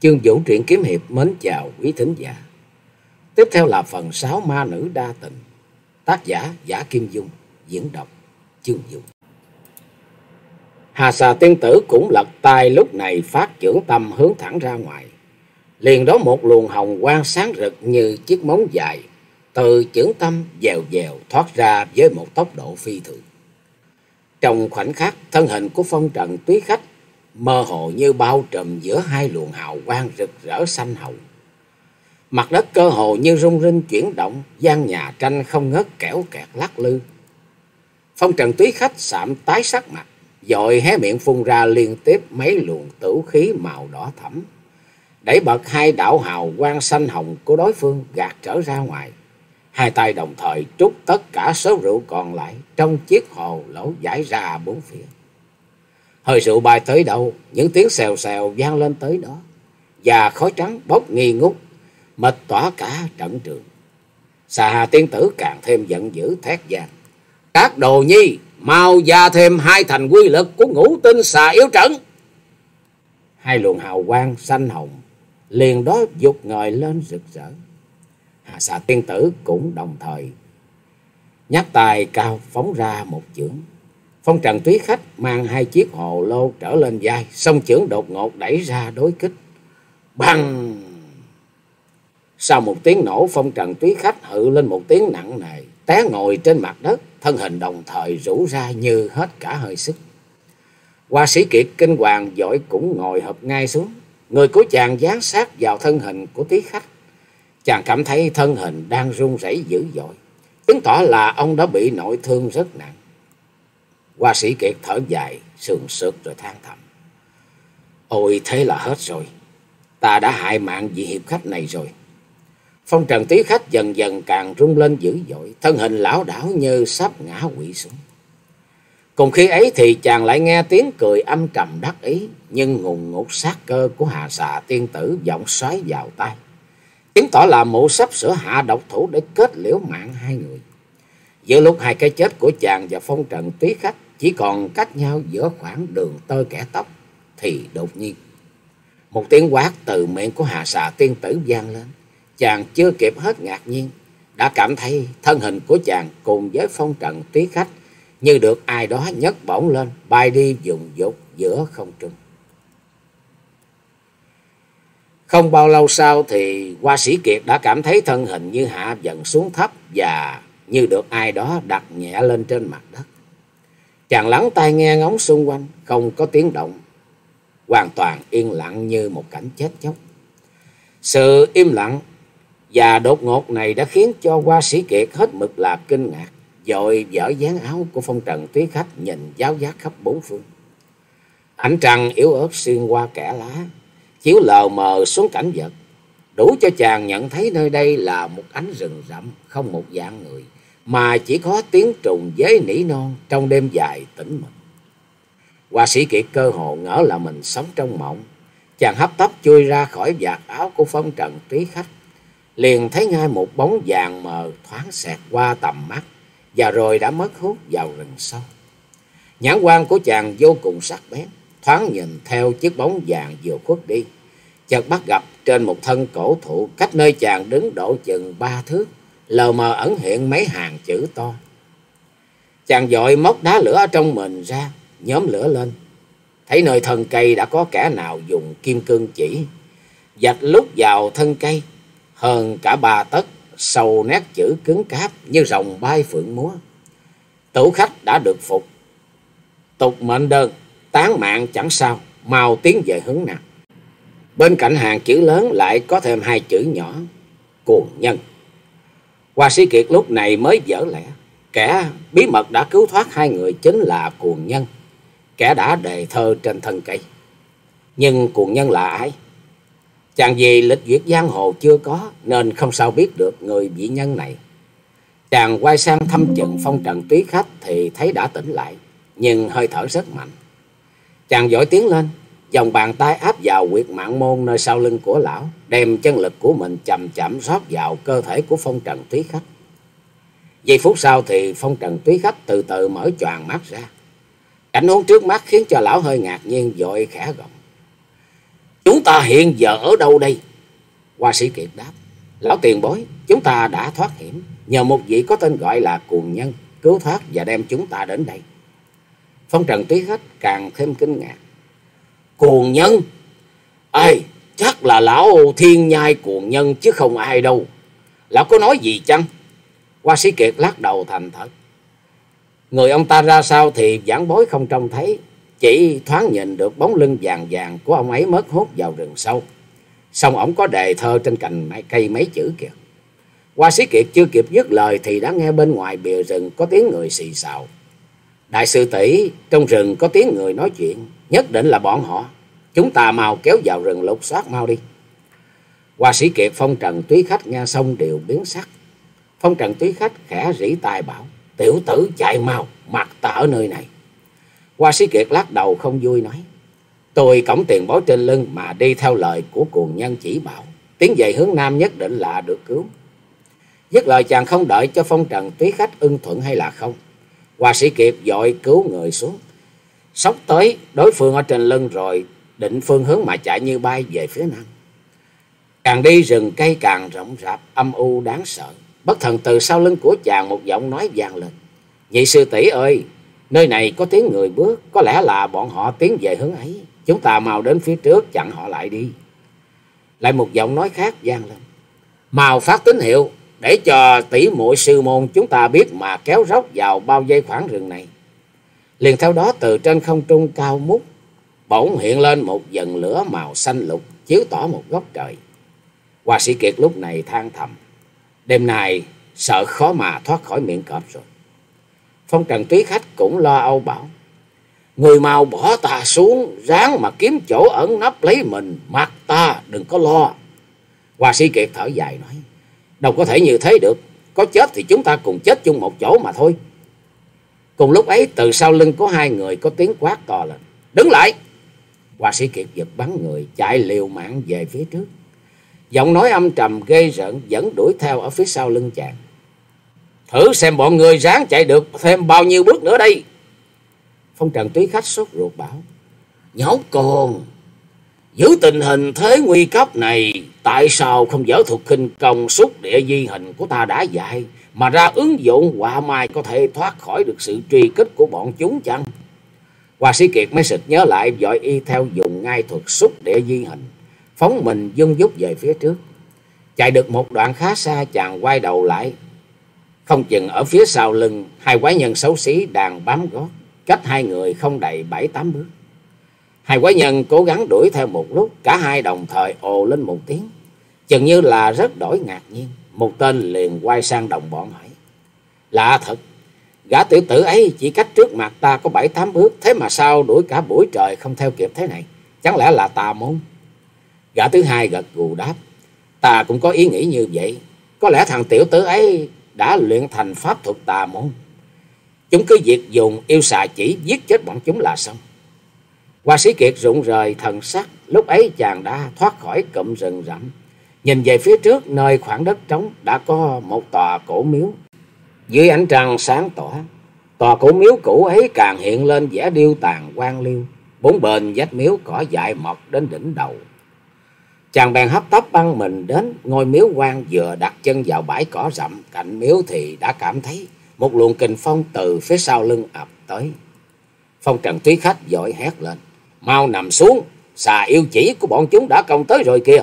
Chương Vũ truyện kiếm hiệp mến chào quý thính giả. Tiếp theo là phần 6 ma nữ đa tình. Tác giả Giả Kim Dung, diễn đọc Chương Vũ. Hà xà tiên tử cũng lật tay lúc này phát trưởng tâm hướng thẳng ra ngoài. Liền đó một luồng hồng quang sáng rực như chiếc móng dài, từ trưởng tâm dèo dèo thoát ra với một tốc độ phi thường. Trong khoảnh khắc, thân hình của phong trần túy khách mơ hồ như bao trùm giữa hai luồng hào quang rực rỡ xanh hồng. Mặt đất cơ hồ như rung rinh chuyển động, gian nhà tranh không ngớt kẻo kẹt lắc lư. Phong trần túy khách sạm tái sắc mặt, dội hé miệng phun ra liên tiếp mấy luồng tử khí màu đỏ thẫm. Đẩy bật hai đạo hào quang xanh hồng của đối phương gạt trở ra ngoài. Hai tay đồng thời trút tất cả số rượu còn lại trong chiếc hồ lỗ giải ra bốn phía. Hơi rượu bay tới đâu, những tiếng xèo xèo vang lên tới đó. Và khói trắng bốc nghi ngút, mệt tỏa cả trận trường. Xà hà tiên tử càng thêm giận dữ thét vàng. Các đồ nhi, mau gia thêm hai thành quy lực của ngũ tinh xà yếu trận. Hai luồng hào quang xanh hồng, liền đó dục ngời lên rực rỡ. Hà xà tiên tử cũng đồng thời nhắc tài cao phóng ra một chưởng Phong trần túy khách mang hai chiếc hồ lô trở lên vai, song trưởng đột ngột đẩy ra đối kích. Bằng! Sau một tiếng nổ, phong trần túy khách hự lên một tiếng nặng nề, té ngồi trên mặt đất, thân hình đồng thời rũ ra như hết cả hơi sức. Hoa sĩ kiệt kinh hoàng giỏi cũng ngồi hợp ngay xuống. Người của chàng dán sát vào thân hình của tí khách. Chàng cảm thấy thân hình đang run rẩy dữ dội. Chứng tỏ là ông đã bị nội thương rất nặng. Hoa sĩ kiệt thở dài, sườn sượt rồi than thầm. Ôi thế là hết rồi. Ta đã hại mạng vị hiệp khách này rồi. Phong trần tí khách dần dần càng rung lên dữ dội, thân hình lão đảo như sắp ngã quỵ xuống. Cùng khi ấy thì chàng lại nghe tiếng cười âm trầm đắc ý, nhưng ngùng ngục sát cơ của hà xà tiên tử giọng xoáy vào tay. Chứng tỏ là mụ sắp sửa hạ độc thủ để kết liễu mạng hai người. Giữa lúc hai cái chết của chàng và phong trần tí khách chỉ còn cách nhau giữa khoảng đường tơ kẻ tóc, thì đột nhiên. Một tiếng quát từ miệng của hà xà tiên tử vang lên. Chàng chưa kịp hết ngạc nhiên, đã cảm thấy thân hình của chàng cùng với phong trần tí khách như được ai đó nhấc bổng lên, bay đi dùng dục giữa không trung. Không bao lâu sau thì hoa sĩ Kiệt đã cảm thấy thân hình như hạ dần xuống thấp và như được ai đó đặt nhẹ lên trên mặt đất. Chàng lắng tai nghe ngóng xung quanh, không có tiếng động, hoàn toàn yên lặng như một cảnh chết chóc. Sự im lặng và đột ngột này đã khiến cho hoa sĩ Kiệt hết mực là kinh ngạc, dội dở dáng áo của phong trần túy khách nhìn giáo giác khắp bốn phương. Ánh trăng yếu ớt xuyên qua kẻ lá, chiếu lờ mờ xuống cảnh vật, đủ cho chàng nhận thấy nơi đây là một ánh rừng rậm, không một dạng người mà chỉ có tiếng trùng giấy nỉ non trong đêm dài tĩnh mịch. Hoa sĩ kiệt cơ hồ ngỡ là mình sống trong mộng. Chàng hấp tấp chui ra khỏi vạt áo của phong trần trí khách. Liền thấy ngay một bóng vàng mờ thoáng xẹt qua tầm mắt. Và rồi đã mất hút vào rừng sâu. Nhãn quan của chàng vô cùng sắc bén. Thoáng nhìn theo chiếc bóng vàng vừa khuất đi. Chợt bắt gặp trên một thân cổ thụ cách nơi chàng đứng độ chừng ba thước lờ mờ ẩn hiện mấy hàng chữ to. Chàng dội móc đá lửa trong mình ra, nhóm lửa lên. Thấy nơi thân cây đã có kẻ nào dùng kim cương chỉ, dạch lúc vào thân cây, hơn cả ba tấc, sầu nét chữ cứng cáp như rồng bay phượng múa. Tủ khách đã được phục. Tục mệnh đơn, tán mạng chẳng sao, mau tiến về hướng nào. Bên cạnh hàng chữ lớn lại có thêm hai chữ nhỏ, cuồng nhân. Hoa sĩ Kiệt lúc này mới dở lẽ. Kẻ bí mật đã cứu thoát hai người chính là cuồng nhân. Kẻ đã đề thơ trên thân cây. Nhưng cuồng nhân là ai? Chàng gì lịch duyệt giang hồ chưa có nên không sao biết được người bị nhân này. Chàng quay sang thăm chừng phong trần túy khách thì thấy đã tỉnh lại, nhưng hơi thở rất mạnh. Chàng giỏi tiếng lên, dòng bàn tay áp vào quyệt mạng môn nơi sau lưng của lão, đem chân lực của mình chậm chậm rót vào cơ thể của phong trần túy khách. Giây phút sau thì phong trần túy khách từ từ mở choàng mắt ra. Cảnh huống trước mắt khiến cho lão hơi ngạc nhiên dội khẽ gọng. Chúng ta hiện giờ ở đâu đây? Hoa sĩ Kiệt đáp. Lão tiền bối, chúng ta đã thoát hiểm. Nhờ một vị có tên gọi là cuồng nhân cứu thoát và đem chúng ta đến đây. Phong trần túy khách càng thêm kinh ngạc. Cuồng nhân? Ê, chắc là lão thiên nhai cuồng nhân chứ không ai đâu. Lão có nói gì chăng? Hoa sĩ Kiệt lắc đầu thành thật. Người ông ta ra sao thì giảng bối không trông thấy. Chỉ thoáng nhìn được bóng lưng vàng vàng của ông ấy mất hút vào rừng sâu. Xong ổng có đề thơ trên cành cây mấy chữ kìa. Hoa sĩ Kiệt chưa kịp dứt lời thì đã nghe bên ngoài bìa rừng có tiếng người xì xào. Đại sư tỷ trong rừng có tiếng người nói chuyện, nhất định là bọn họ. Chúng ta mau kéo vào rừng lục soát mau đi. Hoa sĩ Kiệt phong trần túy khách nghe xong đều biến sắc. Phong trần túy khách khẽ rỉ tai bảo, tiểu tử chạy mau, mặt ta ở nơi này. Hoa sĩ Kiệt lắc đầu không vui nói, tôi cõng tiền bối trên lưng mà đi theo lời của cuồng nhân chỉ bảo. Tiến về hướng Nam nhất định là được cứu. Dứt lời chàng không đợi cho phong trần túy khách ưng thuận hay là không. Hoa sĩ Kiệt dội cứu người xuống. Sóc tới đối phương ở trên lưng rồi định phương hướng mà chạy như bay về phía nam. Càng đi rừng cây càng rộng rạp, âm u đáng sợ. Bất thần từ sau lưng của chàng một giọng nói vang lên. Nhị sư tỷ ơi, nơi này có tiếng người bước, có lẽ là bọn họ tiến về hướng ấy. Chúng ta mau đến phía trước chặn họ lại đi. Lại một giọng nói khác vang lên. Màu phát tín hiệu để cho tỷ muội sư môn chúng ta biết mà kéo róc vào bao dây khoảng rừng này. Liền theo đó từ trên không trung cao mút, bỗng hiện lên một dần lửa màu xanh lục chiếu tỏ một góc trời. Hoa sĩ Kiệt lúc này than thầm, đêm nay sợ khó mà thoát khỏi miệng cọp rồi. Phong Trần Túy Khách cũng lo âu bảo, người mau bỏ ta xuống, ráng mà kiếm chỗ ẩn nấp lấy mình, mặt ta đừng có lo. Hoa sĩ Kiệt thở dài nói, Đâu có thể như thế được. Có chết thì chúng ta cùng chết chung một chỗ mà thôi. Cùng lúc ấy từ sau lưng có hai người có tiếng quát to lên. Đứng lại! Hoa sĩ Kiệt giật bắn người chạy liều mạng về phía trước. Giọng nói âm trầm gây rợn vẫn đuổi theo ở phía sau lưng chàng. Thử xem bọn người ráng chạy được thêm bao nhiêu bước nữa đây. Phong Trần Túy Khách sốt ruột bảo. Nhóc con, Giữ tình hình thế nguy cấp này, tại sao không dở thuật khinh công xúc địa di hình của ta đã dạy, mà ra ứng dụng quả mai có thể thoát khỏi được sự truy kích của bọn chúng chăng? Hoa sĩ Kiệt mới sực nhớ lại dội y theo dùng ngay thuật xúc địa di hình, phóng mình dung dút về phía trước. Chạy được một đoạn khá xa chàng quay đầu lại. Không chừng ở phía sau lưng, hai quái nhân xấu xí đang bám gót, cách hai người không đầy bảy tám bước. Hai quái nhân cố gắng đuổi theo một lúc, cả hai đồng thời ồ lên một tiếng. Chừng như là rất đổi ngạc nhiên, một tên liền quay sang đồng bọn hỏi. Lạ thật, gã tiểu tử ấy chỉ cách trước mặt ta có bảy tám bước, thế mà sao đuổi cả buổi trời không theo kịp thế này? Chẳng lẽ là tà môn? Gã thứ hai gật gù đáp, ta cũng có ý nghĩ như vậy. Có lẽ thằng tiểu tử ấy đã luyện thành pháp thuật tà môn. Chúng cứ việc dùng yêu xà chỉ giết chết bọn chúng là xong. Hoa sĩ Kiệt rụng rời thần sắc, lúc ấy chàng đã thoát khỏi cụm rừng rậm. Nhìn về phía trước nơi khoảng đất trống đã có một tòa cổ miếu. Dưới ánh trăng sáng tỏ, tòa cổ miếu cũ ấy càng hiện lên vẻ điêu tàn quan liêu. Bốn bên vách miếu cỏ dại mọc đến đỉnh đầu. Chàng bèn hấp tấp băng mình đến ngôi miếu quan vừa đặt chân vào bãi cỏ rậm cạnh miếu thì đã cảm thấy một luồng kình phong từ phía sau lưng ập tới. Phong trần túy khách dội hét lên. Mau nằm xuống, xà yêu chỉ của bọn chúng đã công tới rồi kìa.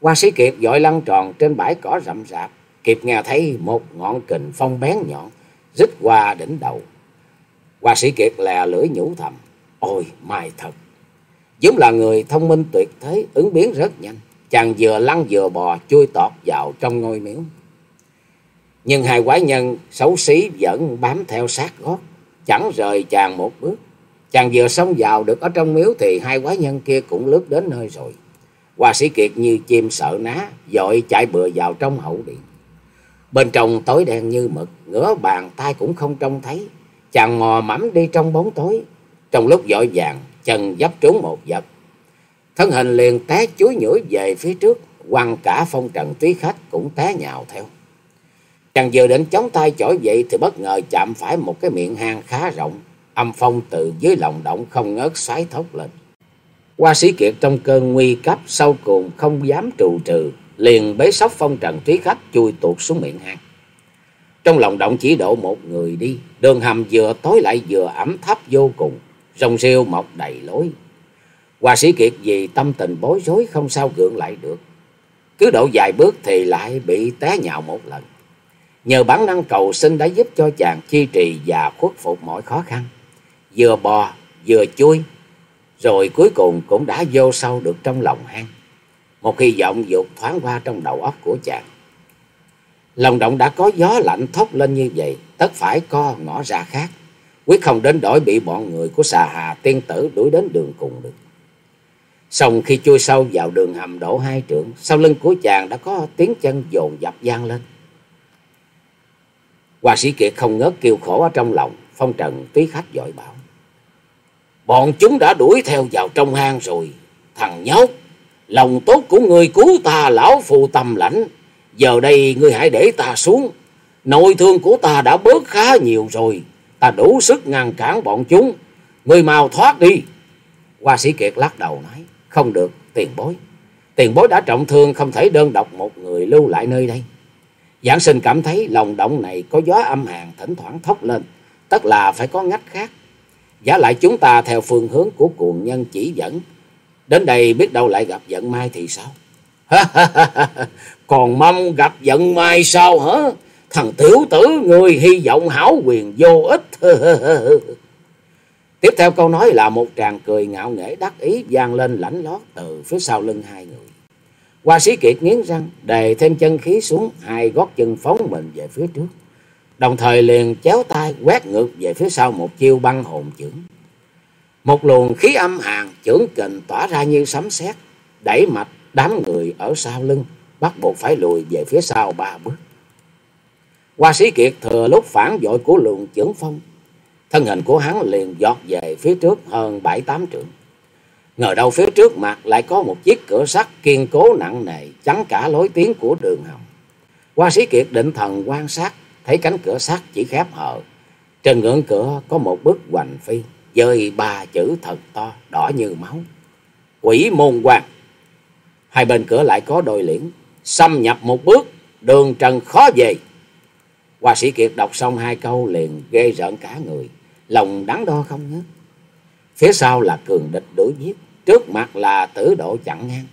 hoa sĩ Kiệt dội lăn tròn trên bãi cỏ rậm rạp, kịp nghe thấy một ngọn kình phong bén nhọn, rít qua đỉnh đầu. hoa sĩ Kiệt lè lưỡi nhủ thầm, ôi mai thật. Giống là người thông minh tuyệt thế, ứng biến rất nhanh. Chàng vừa lăn vừa bò chui tọt vào trong ngôi miếu. Nhưng hai quái nhân xấu xí vẫn bám theo sát gót, chẳng rời chàng một bước. Chàng vừa xông vào được ở trong miếu thì hai quái nhân kia cũng lướt đến nơi rồi. Hoa sĩ Kiệt như chim sợ ná, dội chạy bừa vào trong hậu điện. Bên trong tối đen như mực, ngửa bàn tay cũng không trông thấy. Chàng mò mẫm đi trong bóng tối. Trong lúc dội vàng, chân dấp trúng một vật. Thân hình liền té chuối nhũi về phía trước, quăng cả phong trần túy khách cũng té nhào theo. Chàng vừa định chống tay chổi dậy thì bất ngờ chạm phải một cái miệng hang khá rộng, âm phong từ dưới lòng động không ngớt xoáy thốc lên. Hoa sĩ kiệt trong cơn nguy cấp sau cùng không dám trụ trừ, liền bế sóc phong trần túy khách chui tuột xuống miệng hang. Trong lòng động chỉ độ một người đi, đường hầm vừa tối lại vừa ẩm thấp vô cùng, rồng rêu mọc đầy lối. Hoa sĩ kiệt vì tâm tình bối rối không sao gượng lại được. Cứ độ vài bước thì lại bị té nhào một lần. Nhờ bản năng cầu sinh đã giúp cho chàng chi trì và khuất phục mọi khó khăn. Vừa bò, vừa chui, rồi cuối cùng cũng đã vô sâu được trong lòng hang. Một hy vọng dục thoáng qua trong đầu óc của chàng. Lòng động đã có gió lạnh thốc lên như vậy, tất phải co ngõ ra khác. Quyết không đến đổi bị bọn người của xà hà tiên tử đuổi đến đường cùng được. Xong khi chui sâu vào đường hầm đổ hai trượng, sau lưng của chàng đã có tiếng chân dồn dập vang lên. Hoa sĩ Kiệt không ngớt kêu khổ ở trong lòng, phong trần túy khách dội bảo. Bọn chúng đã đuổi theo vào trong hang rồi. Thằng nhóc, lòng tốt của người cứu ta lão phù tầm lãnh. Giờ đây ngươi hãy để ta xuống. Nội thương của ta đã bớt khá nhiều rồi. Ta đủ sức ngăn cản bọn chúng. Ngươi mau thoát đi. Hoa sĩ Kiệt lắc đầu nói. Không được, tiền bối. Tiền bối đã trọng thương không thể đơn độc một người lưu lại nơi đây. Giảng sinh cảm thấy lòng động này có gió âm hàn thỉnh thoảng thốc lên. Tất là phải có ngách khác. Giả lại chúng ta theo phương hướng của cuồng nhân chỉ dẫn. Đến đây biết đâu lại gặp giận mai thì sao? Còn mong gặp giận mai sao hả? Thằng tiểu tử người hy vọng hảo quyền vô ích. Tiếp theo câu nói là một tràng cười ngạo nghễ đắc ý vang lên lãnh lót từ phía sau lưng hai người. Hoa sĩ kiệt nghiến răng, đề thêm chân khí xuống, hai gót chân phóng mình về phía trước. Đồng thời liền chéo tay quét ngược về phía sau một chiêu băng hồn chưởng. Một luồng khí âm hàn chưởng kình tỏa ra như sấm sét, đẩy mạch đám người ở sau lưng, bắt buộc phải lùi về phía sau ba bước. Hoa sĩ kiệt thừa lúc phản dội của luồng chưởng phong, thân hình của hắn liền giọt về phía trước hơn bảy tám trượng. Ngờ đâu phía trước mặt lại có một chiếc cửa sắt kiên cố nặng nề chắn cả lối tiến của đường hầm. Hoa sĩ kiệt định thần quan sát, thấy cánh cửa sắt chỉ khép hờ. Trên ngưỡng cửa có một bức hoành phi, dơi ba chữ thật to, đỏ như máu. Quỷ môn quan. Hai bên cửa lại có đôi liễn, xâm nhập một bước, đường trần khó về. Hoa sĩ kiệt đọc xong hai câu liền ghê rợn cả người, lòng đắn đo không nhớ. Phía sau là cường địch đuổi giết, trước mặt là tử độ chặn ngang.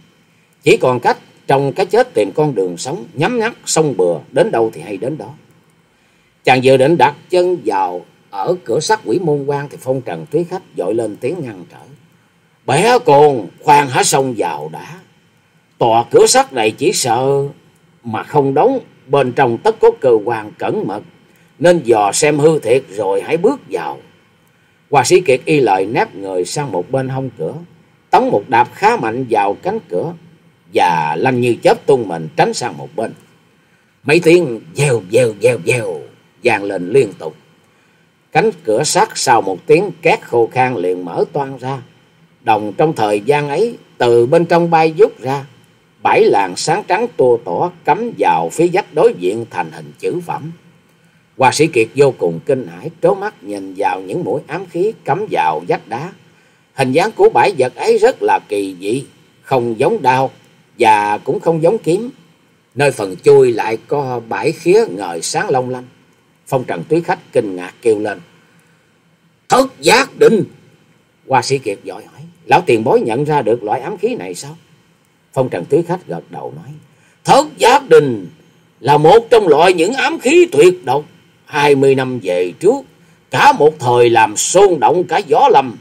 Chỉ còn cách trong cái chết tìm con đường sống, nhắm nhắc sông bừa, đến đâu thì hay đến đó. Chàng vừa định đặt chân vào ở cửa sắt quỷ môn quan thì phong trần thúy khách dội lên tiếng ngăn trở. Bé con, khoan hả sông vào đã. Tòa cửa sắt này chỉ sợ mà không đóng, bên trong tất có cơ quan cẩn mật, nên dò xem hư thiệt rồi hãy bước vào. Hoa sĩ Kiệt y lời nép người sang một bên hông cửa, tống một đạp khá mạnh vào cánh cửa và lanh như chớp tung mình tránh sang một bên. Mấy tiếng dèo dèo dèo dèo vang lên liên tục. Cánh cửa sắt sau một tiếng két khô khan liền mở toan ra. Đồng trong thời gian ấy, từ bên trong bay rút ra, bảy làn sáng trắng tua tỏ cắm vào phía vách đối diện thành hình chữ phẩm. Hoa sĩ Kiệt vô cùng kinh hãi, trố mắt nhìn vào những mũi ám khí cắm vào vách đá. Hình dáng của bãi vật ấy rất là kỳ dị, không giống đao và cũng không giống kiếm. Nơi phần chui lại có bãi khía ngời sáng long lanh. Phong trần túy khách kinh ngạc kêu lên. Thất giác định. Hoa sĩ Kiệt giỏi hỏi. Lão tiền bối nhận ra được loại ám khí này sao? Phong trần túy khách gật đầu nói. Thất giác đình là một trong loại những ám khí tuyệt độc. Hai mươi năm về trước, cả một thời làm xôn động cả gió lâm.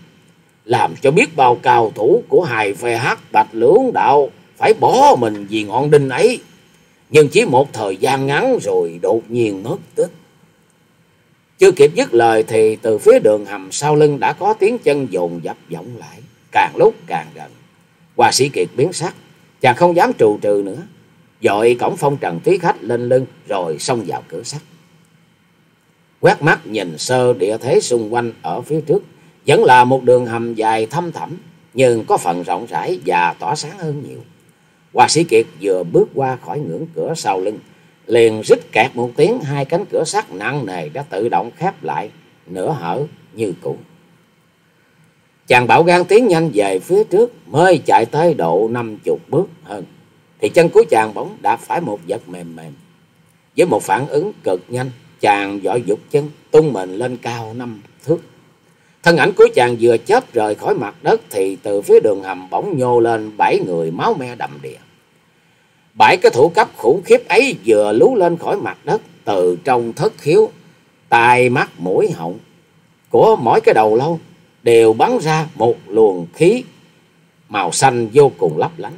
Làm cho biết bao cao thủ của hai phe hát bạch lưỡng đạo phải bỏ mình vì ngọn đinh ấy. Nhưng chỉ một thời gian ngắn rồi đột nhiên mất tích. Chưa kịp dứt lời thì từ phía đường hầm sau lưng đã có tiếng chân dồn dập vọng lại, càng lúc càng gần. Hoa sĩ Kiệt biến sắc, chàng không dám trù trừ nữa. Dội cổng phong trần tí khách lên lưng rồi xông vào cửa sắt. Quét mắt nhìn sơ địa thế xung quanh ở phía trước, vẫn là một đường hầm dài thăm thẳm, nhưng có phần rộng rãi và tỏa sáng hơn nhiều. Hoa sĩ Kiệt vừa bước qua khỏi ngưỡng cửa sau lưng, liền rít kẹt một tiếng hai cánh cửa sắt nặng nề đã tự động khép lại, nửa hở như cũ. Chàng bảo gan tiến nhanh về phía trước mới chạy tới độ năm chục bước hơn. Thì chân của chàng bỗng đạp phải một vật mềm mềm. Với một phản ứng cực nhanh, chàng dội dục chân, tung mình lên cao năm thước. Thân ảnh của chàng vừa chớp rời khỏi mặt đất thì từ phía đường hầm bỗng nhô lên bảy người máu me đầm đìa. Bảy cái thủ cấp khủng khiếp ấy vừa lú lên khỏi mặt đất từ trong thất khiếu, tai mắt mũi họng của mỗi cái đầu lâu đều bắn ra một luồng khí màu xanh vô cùng lấp lánh.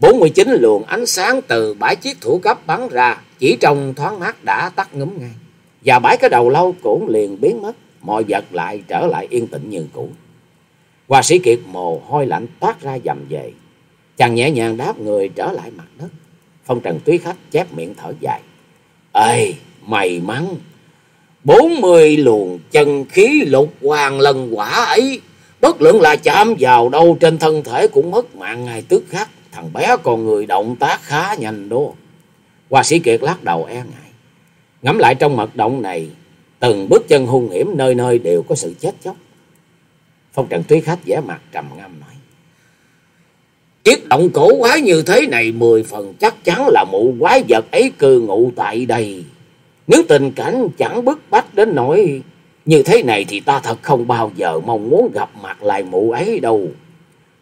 49 luồng ánh sáng từ bảy chiếc thủ cấp bắn ra chỉ trong thoáng mát đã tắt ngấm ngay. Và bảy cái đầu lâu cũng liền biến mất, mọi vật lại trở lại yên tĩnh như cũ. Hoa sĩ kiệt mồ hôi lạnh toát ra dầm về. Chàng nhẹ nhàng đáp người trở lại mặt đất. Phong trần túy khách chép miệng thở dài. Ê, may mắn. Bốn mươi luồng chân khí lục hoàng lần quả ấy. Bất luận là chạm vào đâu trên thân thể cũng mất mạng ngay tức khắc. Thằng bé còn người động tác khá nhanh đó. Hoa sĩ Kiệt lắc đầu e ngại. Ngắm lại trong mật động này, từng bước chân hung hiểm nơi nơi đều có sự chết chóc. Phong Trần Túy Khách vẻ mặt trầm ngâm nói. Chiếc động cổ quái như thế này mười phần chắc chắn là mụ quái vật ấy cư ngụ tại đây. Nếu tình cảnh chẳng bức bách đến nỗi như thế này thì ta thật không bao giờ mong muốn gặp mặt lại mụ ấy đâu.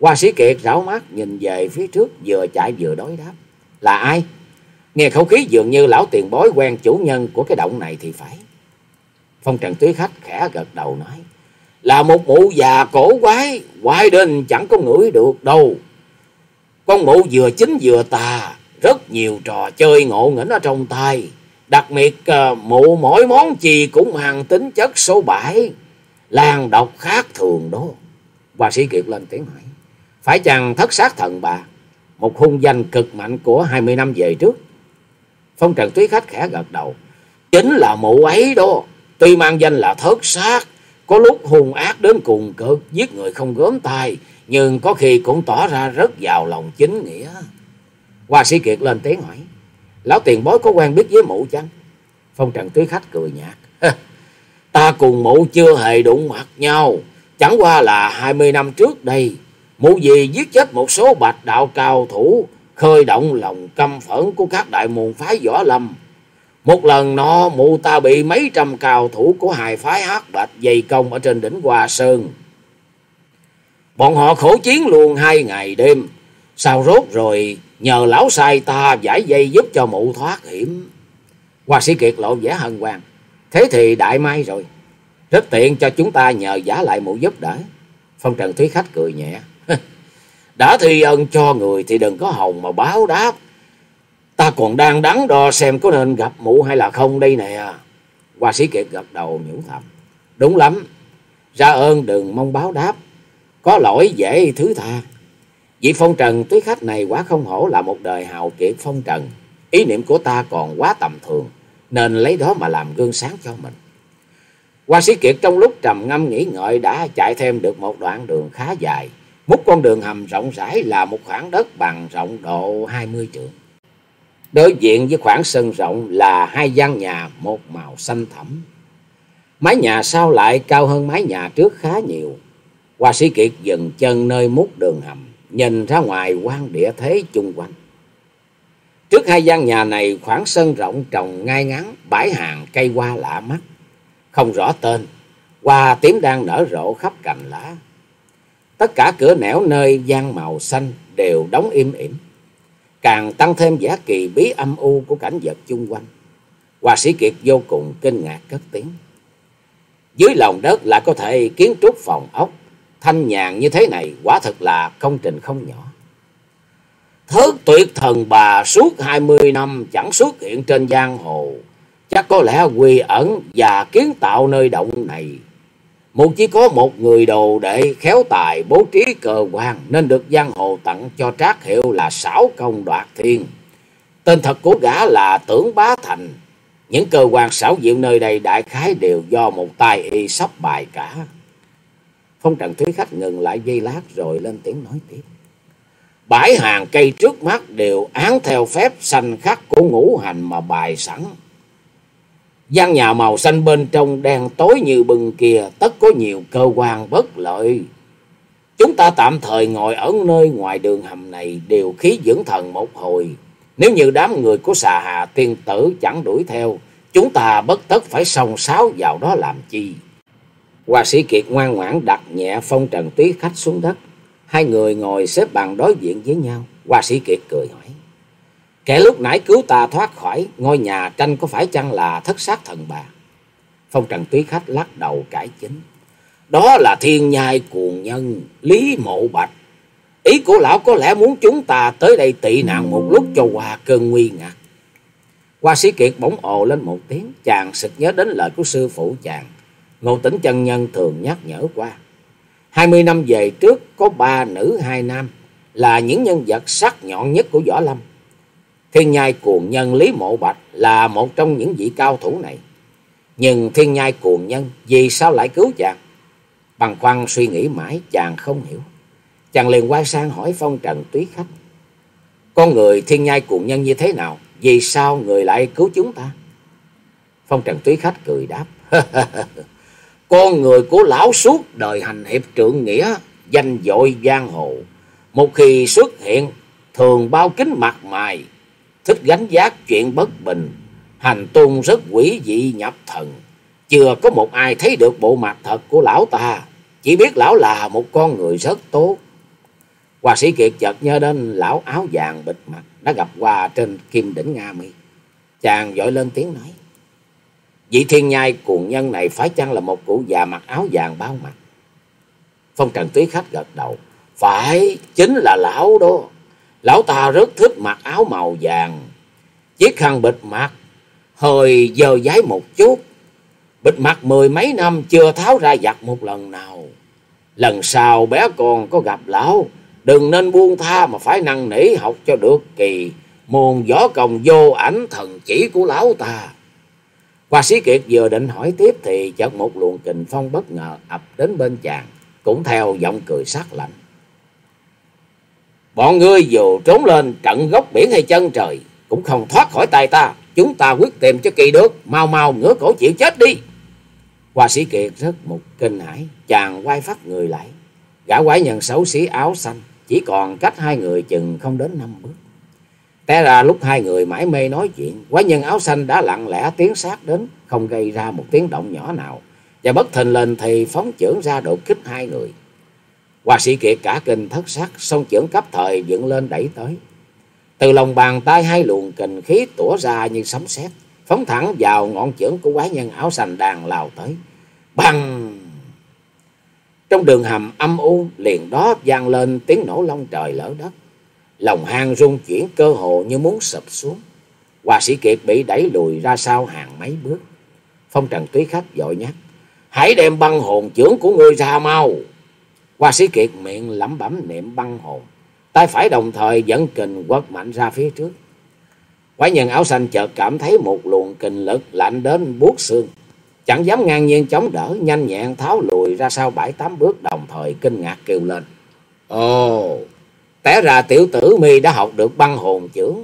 Hoa sĩ Kiệt rảo mắt nhìn về phía trước vừa chạy vừa đối đáp. Là ai? Nghe khẩu khí dường như lão tiền bối quen chủ nhân của cái động này thì phải. Phong Trần Tuyết Khách khẽ gật đầu nói. Là một mụ già cổ quái, quái đến chẳng có ngửi được đâu. Con mụ vừa chính vừa tà, rất nhiều trò chơi ngộ nghĩnh ở trong tay. Đặc biệt ờ, mụ mỗi món gì cũng mang tính chất số bảy, làng độc khác thường đó. Hoa sĩ Kiệt lên tiếng hỏi. Phải chăng thất sát thần bà, một hung danh cực mạnh của hai mươi năm về trước? Phong Trần Túy Khách khẽ gật đầu. Chính là mụ ấy đó. Tuy mang danh là thất sát. Có lúc hung ác đến cùng cực. Giết người không gớm tay. Nhưng có khi cũng tỏ ra rất giàu lòng chính nghĩa. Hoa sĩ Kiệt lên tiếng hỏi. Lão tiền bối có quen biết với mụ chăng? Phong Trần Túy Khách cười nhạt. Ta cùng mụ chưa hề đụng mặt nhau. Chẳng qua là hai mươi năm trước đây. Mụ gì giết chết một số bạch đạo cao thủ, khơi động lòng căm phẫn của các đại môn phái võ lâm. Một lần nọ, mụ ta bị mấy trăm cao thủ của hai phái hát bạch dày công ở trên đỉnh Hoa Sơn. Bọn họ khổ chiến luôn hai ngày đêm. Sao rốt rồi, nhờ lão sai ta giải dây giúp cho mụ thoát hiểm. Hoa sĩ Kiệt lộ vẻ hân hoan. Thế thì đại may rồi. Rất tiện cho chúng ta nhờ giả lại mụ giúp đỡ. Phong Trần Thúy Khách cười nhẹ. Đã thi ân cho người thì đừng có hồng mà báo đáp. Ta còn đang đắn đo xem có nên gặp mụ hay là không đây nè. Hoa sĩ Kiệt gật đầu nhủ thầm. Đúng lắm. Ra ơn đừng mong báo đáp. Có lỗi dễ thứ tha. Vị phong trần túy khách này quá không hổ là một đời hào kiệt phong trần. Ý niệm của ta còn quá tầm thường. Nên lấy đó mà làm gương sáng cho mình. Hoa sĩ Kiệt trong lúc trầm ngâm nghĩ ngợi đã chạy thêm được một đoạn đường khá dài. múc con đường hầm rộng rãi là một khoảng đất bằng rộng độ hai mươi trượng. Đối diện với khoảng sân rộng là hai gian nhà, một màu xanh thẳm. Mái nhà sau lại cao hơn mái nhà trước khá nhiều. Hoa sĩ Kiệt dừng chân nơi mút đường hầm, nhìn ra ngoài quan địa thế chung quanh. Trước hai gian nhà này khoảng sân rộng trồng ngay ngắn, bãi hàng cây hoa lạ mắt. Không rõ tên, hoa tím đang nở rộ khắp cành lá. Tất cả cửa nẻo nơi gian màu xanh đều đóng im ỉm. Càng tăng thêm vẻ kỳ bí âm u của cảnh vật chung quanh. Hoa sĩ Kiệt vô cùng kinh ngạc cất tiếng. Dưới lòng đất lại có thể kiến trúc phòng ốc, thanh nhàn như thế này, quả thật là công trình không nhỏ. Thớt tuyệt thần bà suốt hai mươi năm chẳng xuất hiện trên giang hồ. Chắc có lẽ quy ẩn và kiến tạo nơi động này một chỉ có một người đồ đệ khéo tài bố trí cờ quan, nên được giang hồ tặng cho trác hiệu là xảo công đoạt thiên. Tên thật của gã là Tưởng Bá Thành. Những cơ quan xảo diệu nơi đây đại khái đều do một tay y sắp bài cả. Phong Trần Thúy Khách ngừng lại giây lát rồi lên tiếng nói tiếp. Bãi hàng cây trước mắt đều án theo phép sanh khắc của ngũ hành mà bài sẵn. gian nhà màu xanh bên trong đen tối như bừng kia, tất có nhiều cơ quan bất lợi. Chúng ta tạm thời ngồi ở nơi ngoài đường hầm này đều khí dưỡng thần một hồi. Nếu như đám người của xà hà tiên tử chẳng đuổi theo, chúng ta bất tất phải song sáo vào đó làm chi. Hoa sĩ Kiệt ngoan ngoãn đặt nhẹ phong trần túy khách xuống đất. Hai người ngồi xếp bằng đối diện với nhau. Hoa sĩ Kiệt cười hỏi. Kẻ lúc nãy cứu ta thoát khỏi ngôi nhà tranh có phải chăng là thất sát thần bà? Phong trần túy khách lắc đầu cải chính. Đó là thiên nhai cuồng nhân, Lý Mộ Bạch. Ý của lão có lẽ muốn chúng ta tới đây tị nạn một lúc cho hòa cơn nguy ngặt. Hoa sĩ Kiệt bỗng ồ lên một tiếng, chàng sực nhớ đến lời của sư phụ chàng. Ngô Tĩnh chân nhân thường nhắc nhở qua. Hai mươi năm về trước, có ba nữ, hai nam, là những nhân vật sắc nhọn nhất của võ lâm. Thiên nhai cuồng nhân Lý Mộ Bạch là một trong những vị cao thủ này. Nhưng thiên nhai cuồng nhân vì sao lại cứu chàng? Bằng khoăn suy nghĩ mãi, chàng không hiểu. Chàng liền quay sang hỏi phong trần túy khách. Con người thiên nhai cuồng nhân như thế nào? Vì sao người lại cứu chúng ta? Phong trần túy khách cười đáp. Con người của lão suốt đời hành hiệp trượng nghĩa, danh dội giang hồ. Một khi xuất hiện, thường bao kính mặt mày, thích gánh giác chuyện bất bình, hành tung rất quỷ dị nhập thần. Chưa có một ai thấy được bộ mặt thật của lão ta, chỉ biết lão là một con người rất tốt. Hòa sĩ Kiệt chợt nhớ đến lão áo vàng bịt mặt đã gặp qua trên kim đỉnh Nga Mi. Chàng dội lên tiếng nói. Vị thiên nhai cuồng nhân này phải chăng là một cụ già mặc áo vàng bao mặt? Phong trần túy khách gật đầu. Phải, chính là lão đó. Lão ta rất thích mặc áo màu vàng. Chiếc khăn bịt mặt, hơi dơ dái một chút. Bịt mặt mười mấy năm chưa tháo ra giặt một lần nào. Lần sau bé con có gặp lão, đừng nên buông tha mà phải năn nỉ học cho được kỳ môn võ công vô ảnh thần chỉ của lão ta. Hoa sĩ Kiệt vừa định hỏi tiếp thì chợt một luồng kình phong bất ngờ ập đến bên chàng, cũng theo giọng cười sắc lạnh. Bọn ngươi dù trốn lên trận góc biển hay chân trời, cũng không thoát khỏi tay ta. Chúng ta quyết tìm cho kỳ được, mau mau ngửa cổ chịu chết đi. Hoa sĩ Kiệt rất một kinh hãi, chàng quay phát người lại. Gã quái nhân xấu xí áo xanh, chỉ còn cách hai người chừng không đến năm bước. Té ra lúc hai người mãi mê nói chuyện, quái nhân áo xanh đã lặng lẽ tiến sát đến, không gây ra một tiếng động nhỏ nào. Và bất thình lên thì phóng trưởng ra đột kích hai người. Hoa sĩ kiệt cả kinh thất sắc, song trưởng cấp thời dựng lên đẩy tới. Từ lòng bàn tay hai luồng kình khí tỏa ra như sấm sét, phóng thẳng vào ngọn trưởng của quái nhân áo xanh đàn lao tới. Bằng! Trong đường hầm âm u liền đó vang lên tiếng nổ long trời lỡ đất. Lòng hang rung chuyển cơ hồ như muốn sụp xuống. Hòa sĩ Kiệt bị đẩy lùi ra sau hàng mấy bước. Phong trần túy khách dội nhắc. Hãy đem băng hồn trưởng của ngươi ra mau. Hoa sĩ Kiệt miệng lẩm bẩm niệm băng hồn. Tay phải đồng thời dẫn kình quất mạnh ra phía trước. Quái nhân áo xanh chợt cảm thấy một luồng kình lực lạnh đến buốt xương. Chẳng dám ngang nhiên chống đỡ, nhanh nhẹn tháo lùi ra sau bảy tám bước đồng thời kinh ngạc kêu lên. Ồ, té ra tiểu tử mi đã học được băng hồn chưởng.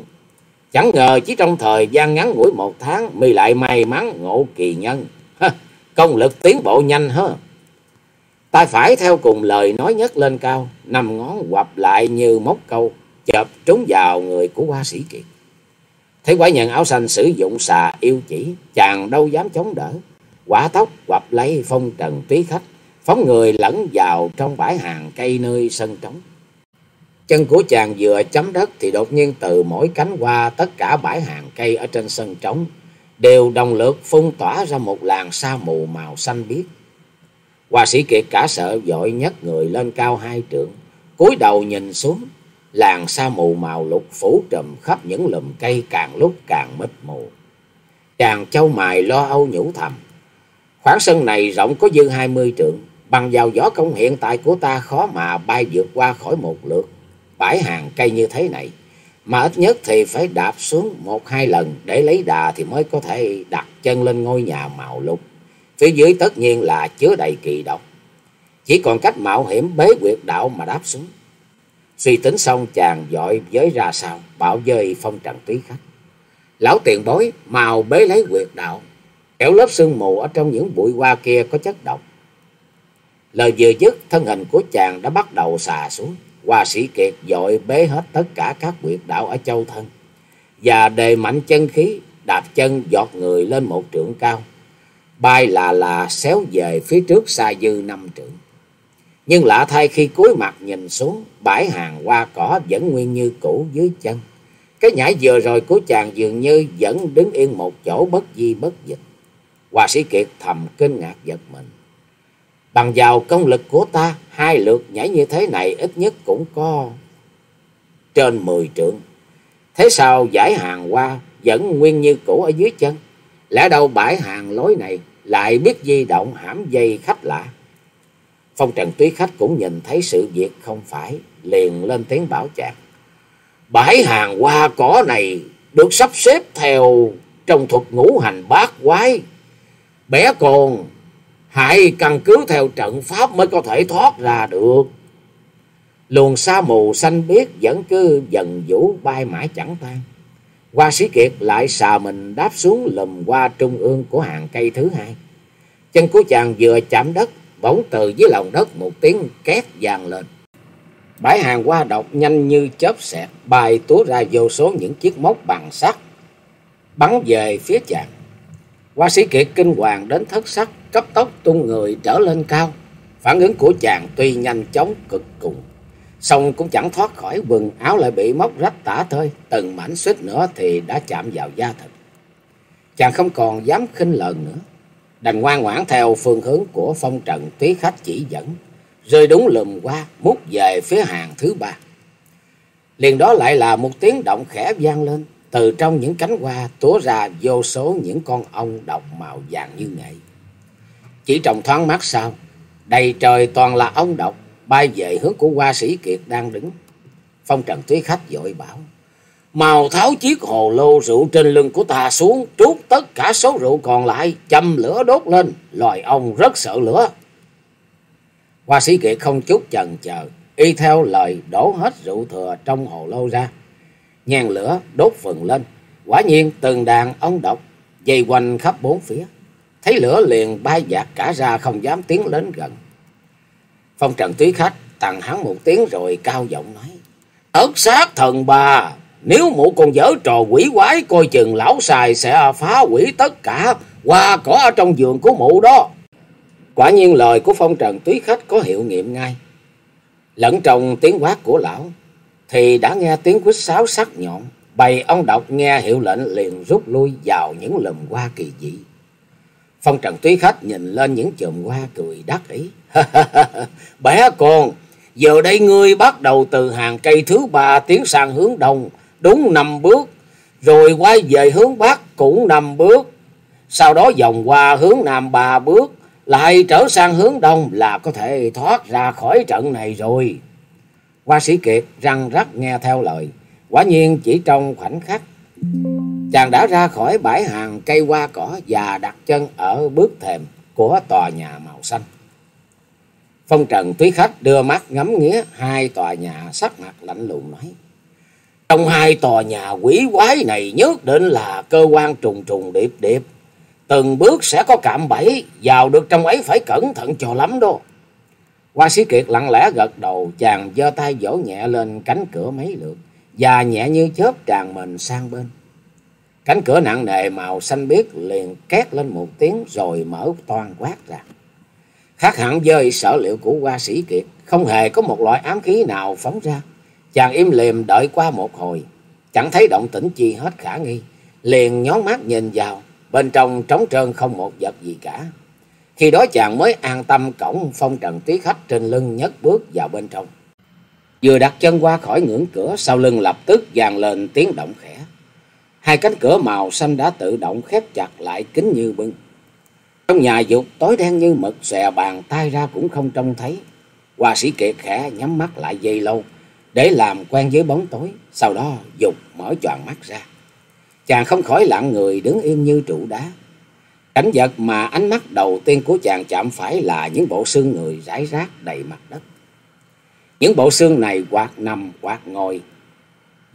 Chẳng ngờ chỉ trong thời gian ngắn ngủi một tháng mi lại may mắn ngộ kỳ nhân. công lực tiến bộ nhanh hơn. Tay phải theo cùng lời nói nhất lên cao, năm ngón quặp lại như móc câu, chợp trúng vào người của hoa sĩ kiệt. Thấy quả nhân áo xanh sử dụng xà yêu chỉ, chàng đâu dám chống đỡ. Quả tóc quặp lấy phong trần tí khách, phóng người lẫn vào trong bãi hàng cây nơi sân trống. Chân của chàng vừa chấm đất thì đột nhiên từ mỗi cánh qua tất cả bãi hàng cây ở trên sân trống đều đồng lượt phun tỏa ra một làn sa mù màu xanh biếc. Hoa sĩ kiệt cả sợ dội nhấc người lên cao hai trượng, cúi đầu nhìn xuống, làn sa mù màu lục phủ trùm khắp những lùm cây càng lúc càng mịt mù. Chàng châu mài lo âu nhủ thầm, khoảng sân này rộng có dư hai mươi trượng, bằng vào gió công hiện tại của ta khó mà bay vượt qua khỏi một lượt bãi hàng cây như thế này. Mà ít nhất thì phải đạp xuống một hai lần để lấy đà thì mới có thể đặt chân lên ngôi nhà màu lục. Phía dưới tất nhiên là chứa đầy kỳ độc. Chỉ còn cách mạo hiểm bế quyệt đạo mà đáp xuống. Suy tính xong chàng dội giới ra sao bảo dơi phong trần túy khách. Lão tiền bối, màu bế lấy quyệt đạo. Kẻo lớp sương mù ở trong những bụi hoa kia có chất độc. Lời vừa dứt, thân hình của chàng đã bắt đầu xà xuống. Hoa sĩ kiệt dội bế hết tất cả các quyệt đạo ở châu thân. Và đề mạnh chân khí, đạp chân giọt người lên một trượng cao. Bay là là xéo về phía trước xa dư năm trượng. Nhưng lạ thay khi cúi mặt nhìn xuống, bãi hàng hoa cỏ vẫn nguyên như cũ dưới chân. Cái nhảy vừa rồi của chàng dường như vẫn đứng yên một chỗ bất di bất dịch. Hòa sĩ Kiệt thầm kinh ngạc giật mình. Bằng vào công lực của ta, hai lượt nhảy như thế này ít nhất cũng có trên mười trượng. Thế sao giải hàng qua vẫn nguyên như cũ ở dưới chân? Lẽ đâu bãi hàng lối này lại biết di động hãm dây khách lạ? Phong trần túy khách cũng nhìn thấy sự việc không phải, liền lên tiếng bảo chàng. Bãi hàng qua cỏ này được sắp xếp theo trong thuật ngũ hành bát quái. Bé còn hãy căn cứ theo trận pháp mới có thể thoát ra được. Luồng sa mù xanh biếc vẫn cứ dần vũ bay mãi chẳng tan. Hoa sĩ kiệt lại xà mình đáp xuống lùm qua trung ương của hàng cây thứ hai. Chân của chàng vừa chạm đất, bỗng từ dưới lòng đất một tiếng két vang lên. Bãi hàng hoa độc nhanh như chớp xẹt, bay túa ra vô số những chiếc móc bằng sắt, bắn về phía chàng. Hoa sĩ kiệt kinh hoàng đến thất sắc, cấp tốc tung người trở lên cao. Phản ứng của chàng tuy nhanh chóng cực cùng, song cũng chẳng thoát khỏi quần áo lại bị móc rách tả tơi, từng mảnh suýt nữa thì đã chạm vào da thịt. Chàng không còn dám khinh lợn nữa, đành ngoan ngoãn theo phương hướng của phong trận túy khách chỉ dẫn, rơi đúng lùm qua, mút về phía hàng thứ ba. Liền đó lại là một tiếng động khẽ vang lên, từ trong những cánh hoa túa ra vô số những con ong độc màu vàng như nghệ. Chỉ trong thoáng mắt sau, đầy trời toàn là ong độc, bay về hướng của hoa sĩ Kiệt đang đứng. Phong trần túy khách dội bảo, Màu tháo chiếc hồ lô rượu trên lưng của ta xuống, trút tất cả số rượu còn lại, châm lửa đốt lên, loài ong rất sợ lửa. Hoa sĩ Kiệt không chút chần chờ, y theo lời đổ hết rượu thừa trong hồ lô ra. Nhàn lửa đốt phừng lên, quả nhiên từng đàn ong độc dây quanh khắp bốn phía. Thấy lửa liền bay dạt cả ra không dám tiến đến gần. Phong trần túy khách tặng hắn một tiếng rồi cao giọng nói. Ất sát thần bà, nếu mụ còn dở trò quỷ quái coi chừng lão xài sẽ phá hủy tất cả hoa cỏ ở trong giường của mụ đó. Quả nhiên lời của phong trần túy khách có hiệu nghiệm ngay. Lẫn trong tiếng quát của lão thì đã nghe tiếng quýt sáo sắc nhọn. Bầy ông độc nghe hiệu lệnh liền rút lui vào những lùm hoa kỳ dị. Phong trần túy khách nhìn lên những chùm hoa cười đắc ý. Bé con, giờ đây ngươi bắt đầu từ hàng cây thứ ba tiến sang hướng đông, đúng năm bước, rồi quay về hướng bắc cũng năm bước. Sau đó vòng qua hướng nam ba bước, lại trở sang hướng đông là có thể thoát ra khỏi trận này rồi. Hoa sĩ Kiệt răng rắc nghe theo lời, quả nhiên chỉ trong khoảnh khắc. Chàng đã ra khỏi bãi hàng cây hoa cỏ và đặt chân ở bước thềm của tòa nhà màu xanh. Phong trần túy khách đưa mắt ngắm nghía hai tòa nhà sắc mặt lạnh lùng nói. Trong hai tòa nhà quỷ quái này nhất định là cơ quan trùng trùng điệp điệp. Từng bước sẽ có cạm bẫy, vào được trong ấy phải cẩn thận cho lắm đó. Hoa sĩ Kiệt lặng lẽ gật đầu, chàng giơ tay vỗ nhẹ lên cánh cửa mấy lượt, và nhẹ như chớp tràn mình sang bên. Cánh cửa nặng nề màu xanh biếc liền két lên một tiếng rồi mở toan quát ra. Khác hẳn với sở liệu của hoa sĩ Kiệt, không hề có một loại ám khí nào phóng ra. Chàng im lìm đợi qua một hồi, chẳng thấy động tĩnh chi hết khả nghi, liền nhón mắt nhìn vào, bên trong trống trơn không một vật gì cả. Khi đó chàng mới an tâm cổng phong trần tí khách trên lưng nhấc bước vào bên trong. Vừa đặt chân qua khỏi ngưỡng cửa, sau lưng lập tức vang lên tiếng động khẽ. Hai cánh cửa màu xanh đã tự động khép chặt lại kín như bưng. Trong nhà dục tối đen như mực, xòe bàn tay ra cũng không trông thấy. Hoa sĩ kiệt khẽ nhắm mắt lại dây lâu, để làm quen với bóng tối, sau đó dục mở choàng mắt ra. Chàng không khỏi lặng người đứng yên như trụ đá. Cảnh vật mà ánh mắt đầu tiên của chàng chạm phải là những bộ xương người rải rác đầy mặt đất. Những bộ xương này quạt nằm, quạt ngồi,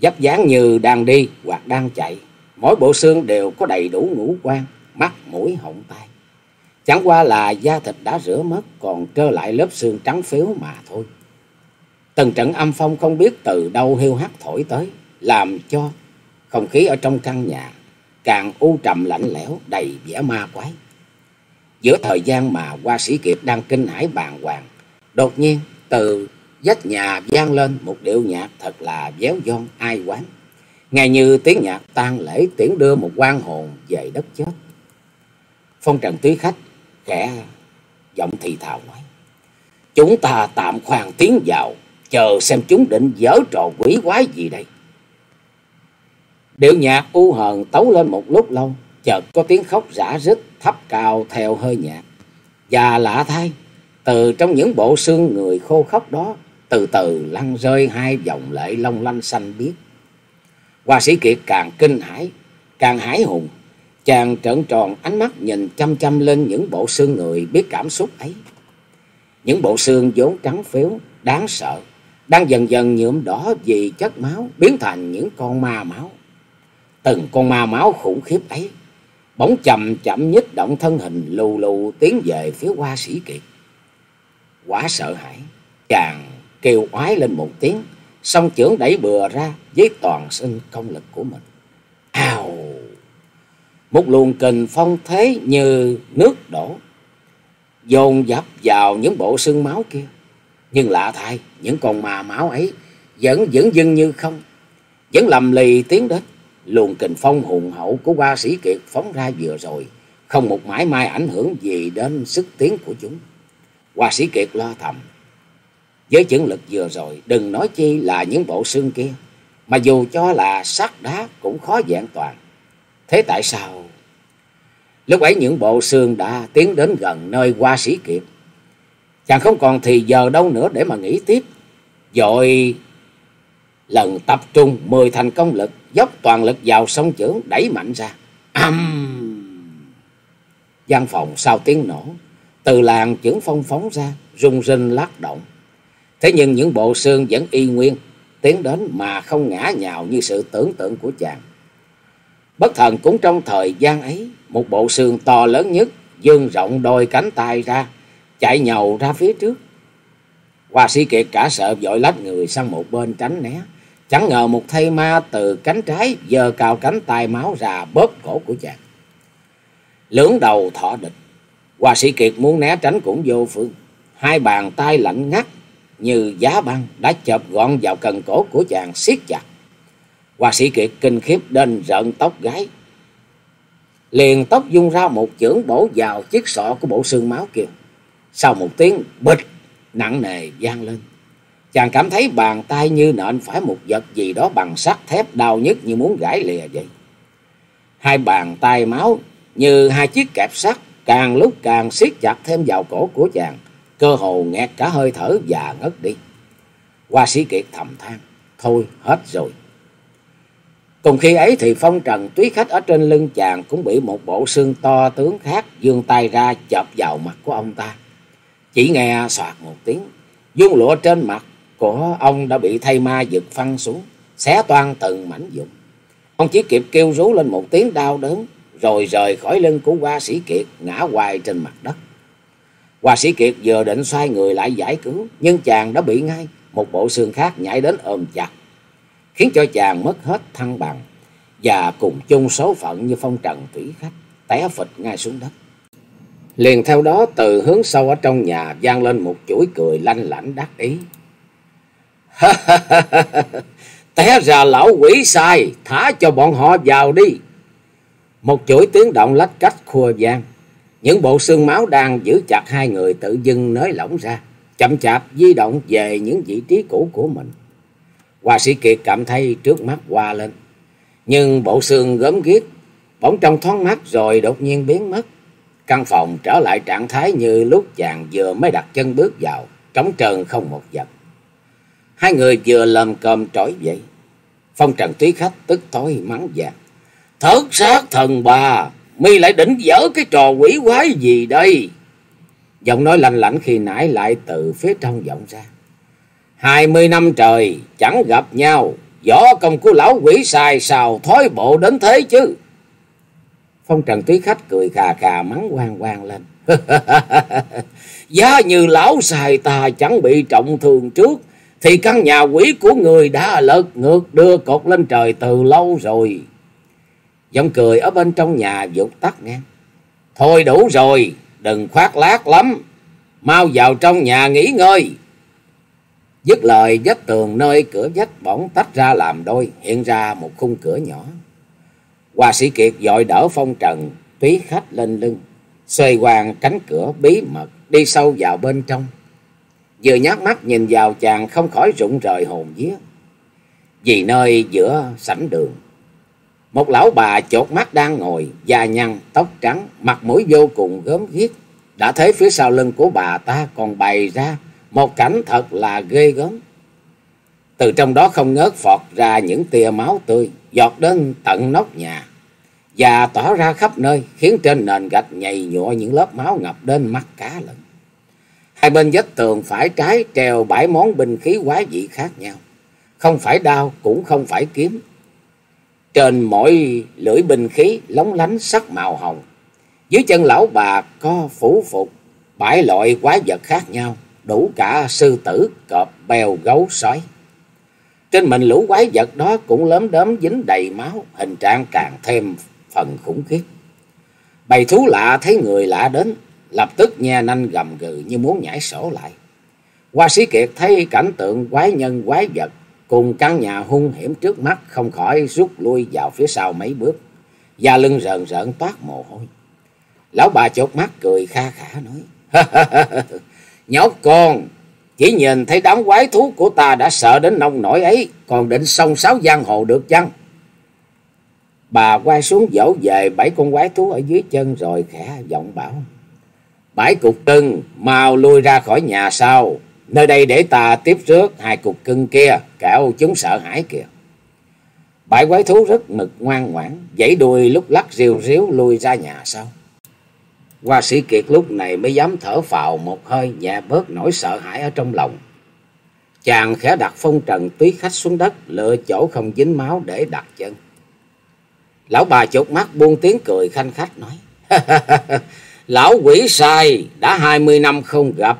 dấp dáng như đang đi hoặc đang chạy. Mỗi bộ xương đều có đầy đủ ngũ quan, mắt, mũi, họng tai. Chẳng qua là da thịt đã rửa mất, còn trơ lại lớp xương trắng phếu mà thôi. Từng trận âm phong không biết từ đâu hiu hắt thổi tới, làm cho không khí ở trong căn nhà càng u trầm lạnh lẽo đầy vẻ ma quái. Giữa thời gian mà hoa sĩ Kiệt đang kinh hãi bàng hoàng, đột nhiên từ vách nhà vang lên một điệu nhạc thật là véo von ai quán. Nghe như tiếng nhạc tang lễ tiễn đưa một quan hồn về đất chết. Phong trần túy khách khẽ giọng thì thào nói. Chúng ta tạm khoan tiến vào, chờ xem chúng định dở trò quỷ quái gì đây. Điệu nhạc u hờn tấu lên một lúc lâu, chợt có tiếng khóc rã rít thấp cao theo hơi nhạc. Và lạ thay, từ trong những bộ xương người khô khóc đó, từ từ lăn rơi hai dòng lệ long lanh xanh biếc. Hoa sĩ Kiệt càng kinh hãi, càng hãi hùng. Chàng trợn tròn ánh mắt nhìn chăm chăm lên những bộ xương người biết cảm xúc ấy. Những bộ xương vốn trắng phếu, đáng sợ, đang dần dần nhuộm đỏ vì chất máu, biến thành những con ma máu. Từng con ma máu khủng khiếp ấy, bỗng chậm chậm nhích động thân hình lù lù tiến về phía hoa sĩ kiệt. Quá sợ hãi, chàng kêu oái lên một tiếng, song chưởng đẩy bừa ra với toàn sinh công lực của mình. Ào! Một luồng kình phong thế như nước đổ, dồn dập vào những bộ xương máu kia. Nhưng lạ thay, những con mà máu ấy vẫn dững dưng như không, vẫn lầm lì tiến đến. Luồng kình phong hùng hậu của hoa sĩ kiệt phóng ra vừa rồi, không một mãi mai ảnh hưởng gì đến sức tiến của chúng. Hoa sĩ kiệt lo thầm. Với chứng lực vừa rồi, đừng nói chi là những bộ xương kia, mà dù cho là sắt đá cũng khó dạng toàn. Thế tại sao? Lúc ấy những bộ xương đã tiến đến gần nơi qua sĩ kiệt. Chàng không còn thì giờ đâu nữa để mà nghĩ tiếp. Rồi lần tập trung mười thành công lực, dốc toàn lực vào sông chưởng đẩy mạnh ra. Âm! Văn phòng sau tiếng nổ, từ làng chưởng phong phóng ra, rung rinh lắc động. Thế nhưng những bộ xương vẫn y nguyên, tiến đến mà không ngã nhào như sự tưởng tượng của chàng. Bất thần cũng trong thời gian ấy, một bộ xương to lớn nhất, dương rộng đôi cánh tay ra, chạy nhầu ra phía trước. Hoa sĩ kiệt cả sợ vội lách người sang một bên tránh né. Chẳng ngờ một thây ma từ cánh trái giơ cao cánh tay máu ra bóp cổ của chàng. Lưỡng đầu thọ địch. Hoa sĩ kiệt muốn né tránh cũng vô phương. Hai bàn tay lạnh ngắt như giá băng đã chộp gọn vào cần cổ của chàng siết chặt. Hoa sĩ kiệt kinh khiếp đến rợn tóc gái. Liền tóc dung ra một chưởng bổ vào chiếc sọ của bộ xương máu kia. Sau một tiếng bịch nặng nề vang lên. Chàng cảm thấy bàn tay như nện phải một vật gì đó bằng sắt thép đau nhất như muốn gãy lìa vậy. Hai bàn tay máu như hai chiếc kẹp sắt càng lúc càng siết chặt thêm vào cổ của chàng, cơ hồ nghẹt cả hơi thở và ngất đi. Hoa sĩ kiệt thầm than, thôi hết rồi. Cùng khi ấy thì phong trần túy khách ở trên lưng chàng cũng bị một bộ xương to tướng khác dương tay ra chộp vào mặt của ông ta. Chỉ nghe soạt một tiếng, dung lụa trên mặt của ông đã bị thay ma giật phăng xuống, xé toan từng mảnh dụng. Ông chỉ kịp kêu rú lên một tiếng đau đớn, rồi rời khỏi lưng của hoa sĩ kiệt ngã hoài trên mặt đất. Hoa sĩ kiệt vừa định xoay người lại giải cứu, nhưng chàng đã bị ngay một bộ xương khác nhảy đến ôm chặt, khiến cho chàng mất hết thăng bằng và cùng chung số phận như phong trần thủy khách, té phịch ngay xuống đất. Liền theo đó từ hướng sâu ở trong nhà vang lên một chuỗi cười lanh lảnh đắc ý. Té ra lão quỷ sai, thả cho bọn họ vào đi. Một chuỗi tiếng động lách cách khua vang. Những bộ xương máu đang giữ chặt hai người tự dưng nới lỏng ra, chậm chạp di động về những vị trí cũ của mình. Hoa sĩ Kiệt cảm thấy trước mắt qua lên. Nhưng bộ xương gớm ghiếc, bỗng trong thoáng mắt rồi đột nhiên biến mất. Căn phòng trở lại trạng thái như lúc chàng vừa mới đặt chân bước vào, trống trơn không một vật. Hai người vừa lầm cơm trỗi dậy. Phong trần túy khách tức tối mắng vàng. Thất sát thần bà, mi lại định dở cái trò quỷ quái gì đây? Giọng nói lạnh lảnh khi nãy lại từ phía trong vọng ra. Hai mươi năm trời chẳng gặp nhau, võ công của lão quỷ xài xào thói bộ đến thế chứ? Phong Trần Túy Khách cười khà khà mắng quang quang lên. Giá như lão xài ta chẳng bị trọng thương trước, thì căn nhà quỷ của người đã lật ngược đưa cột lên trời từ lâu rồi. Giọng cười ở bên trong nhà vụt tắt ngang Thôi đủ rồi, đừng khoác lác lắm, mau vào trong nhà nghỉ ngơi. Dứt lời vách tường nơi cửa vách bỗng tách ra làm đôi, hiện ra một khung cửa nhỏ. Hoa sĩ Kiệt dội đỡ phong trần, túy khách lên lưng, xoay hoàng cánh cửa bí mật, đi sâu vào bên trong. Vừa nhát mắt nhìn vào chàng không khỏi rụng rời hồn vía. Vì nơi giữa sảnh đường, một lão bà chột mắt đang ngồi, da nhăn, tóc trắng, mặt mũi vô cùng gớm ghiếc. Đã thấy phía sau lưng của bà ta còn bày ra một cảnh thật là ghê gớm. Từ trong đó không ngớt phọt ra những tia máu tươi, giọt đến tận nóc nhà. Và tỏa ra khắp nơi, khiến trên nền gạch nhầy nhụa những lớp máu ngập đến mắt cá lẫn. Hai bên vách tường phải trái treo bãi món binh khí quá dị khác nhau. Không phải đao, cũng không phải kiếm. Trên mỗi lưỡi binh khí lóng lánh sắc màu hồng. Dưới chân lão bà có phủ phục bãi loại quái vật khác nhau đủ cả sư tử, cọp, bèo, gấu, sói. Trên mình lũ quái vật đó cũng lớn đớm dính đầy máu, hình trạng càng thêm phần khủng khiếp. Bầy thú lạ thấy người lạ đến, lập tức nhe nanh gầm gừ như muốn nhảy sổ lại. Hoa sĩ Kiệt thấy cảnh tượng quái nhân quái vật cùng căn nhà hung hiểm trước mắt không khỏi rút lui vào phía sau mấy bước, da lưng rợn rợn toát mồ hôi. Lão bà chột mắt cười kha khả nói, Nhóc con, chỉ nhìn thấy đám quái thú của ta đã sợ đến nông nổi ấy, còn định sông sáo giang hồ được chăng? Bà quay xuống dỗ về bảy con quái thú ở dưới chân rồi khẽ giọng bảo. Bảy cục cưng, mau lui ra khỏi nhà sau. Nơi đây để ta tiếp rước hai cục cưng kia, kẻo chúng sợ hãi kìa. Bảy quái thú rất mực ngoan ngoãn, dãy đuôi lúc lắc riêu riếu lui ra nhà sau. Hoa sĩ Kiệt lúc này mới dám thở phào một hơi nhẹ bớt nỗi sợ hãi ở trong lòng. Chàng khẽ đặt phong trần túy khách xuống đất, lựa chỗ không dính máu để đặt chân. Lão bà chột mắt buông tiếng cười khanh khách nói. Lão quỷ sai, đã hai mươi năm không gặp.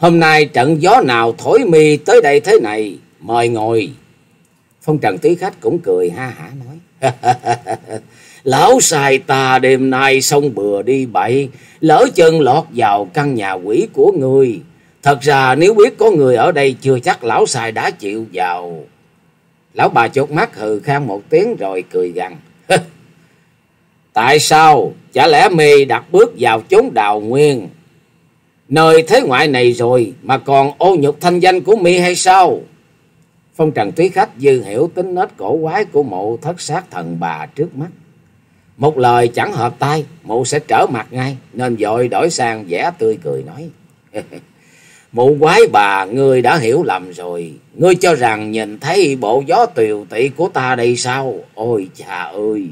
Hôm nay trận gió nào thổi mi tới đây thế này, mời ngồi. Phong trần túy khách cũng cười ha hả nói. Lão sai ta đêm nay sông bừa đi bậy, lỡ chân lọt vào căn nhà quỷ của người. Thật ra nếu biết có người ở đây chưa chắc lão sai đã chịu vào. Lão bà chột mắt hừ khang một tiếng rồi cười gằn. Tại sao? Chả lẽ mi đặt bước vào chốn đào nguyên? Nơi thế ngoại này rồi mà còn ô nhục thanh danh của mi hay sao? Phong trần túy khách dư hiểu tính nết cổ quái của mụ thất sát thần bà trước mắt. Một lời chẳng hợp tai, mụ sẽ trở mặt ngay, nên vội đổi sang vẻ tươi cười nói. Mụ quái bà, ngươi đã hiểu lầm rồi. Ngươi cho rằng nhìn thấy bộ gió tiều tị của ta đây sao? Ôi cha ơi!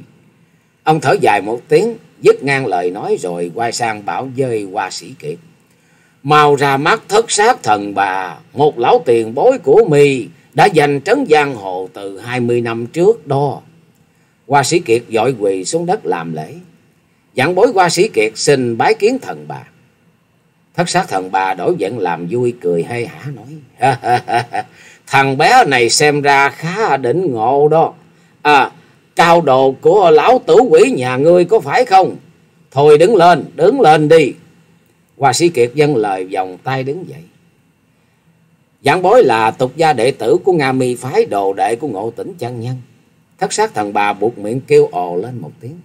Ông thở dài một tiếng, dứt ngang lời nói rồi quay sang bảo dơi hoa sĩ kiệt. Mau ra mắt thất sát thần bà, một lão tiền bối của mi đã giành trấn giang hồ từ hai mươi năm trước đó. Hoa sĩ Kiệt dội quỳ xuống đất làm lễ. Dặn bối Hoa sĩ Kiệt xin bái kiến thần bà. Thất sát thần bà đổi giận làm vui cười hay hả nói. Thằng bé này xem ra khá đỉnh ngộ đó. À, cao đồ của lão tử quỷ nhà ngươi có phải không? Thôi đứng lên, đứng lên đi. Hoa sĩ Kiệt dâng lời vòng tay đứng dậy. Giảng bối là tục gia đệ tử của Nga mi phái đồ đệ của ngộ tỉnh chân nhân. Thất sát thần bà buộc miệng kêu ồ lên một tiếng.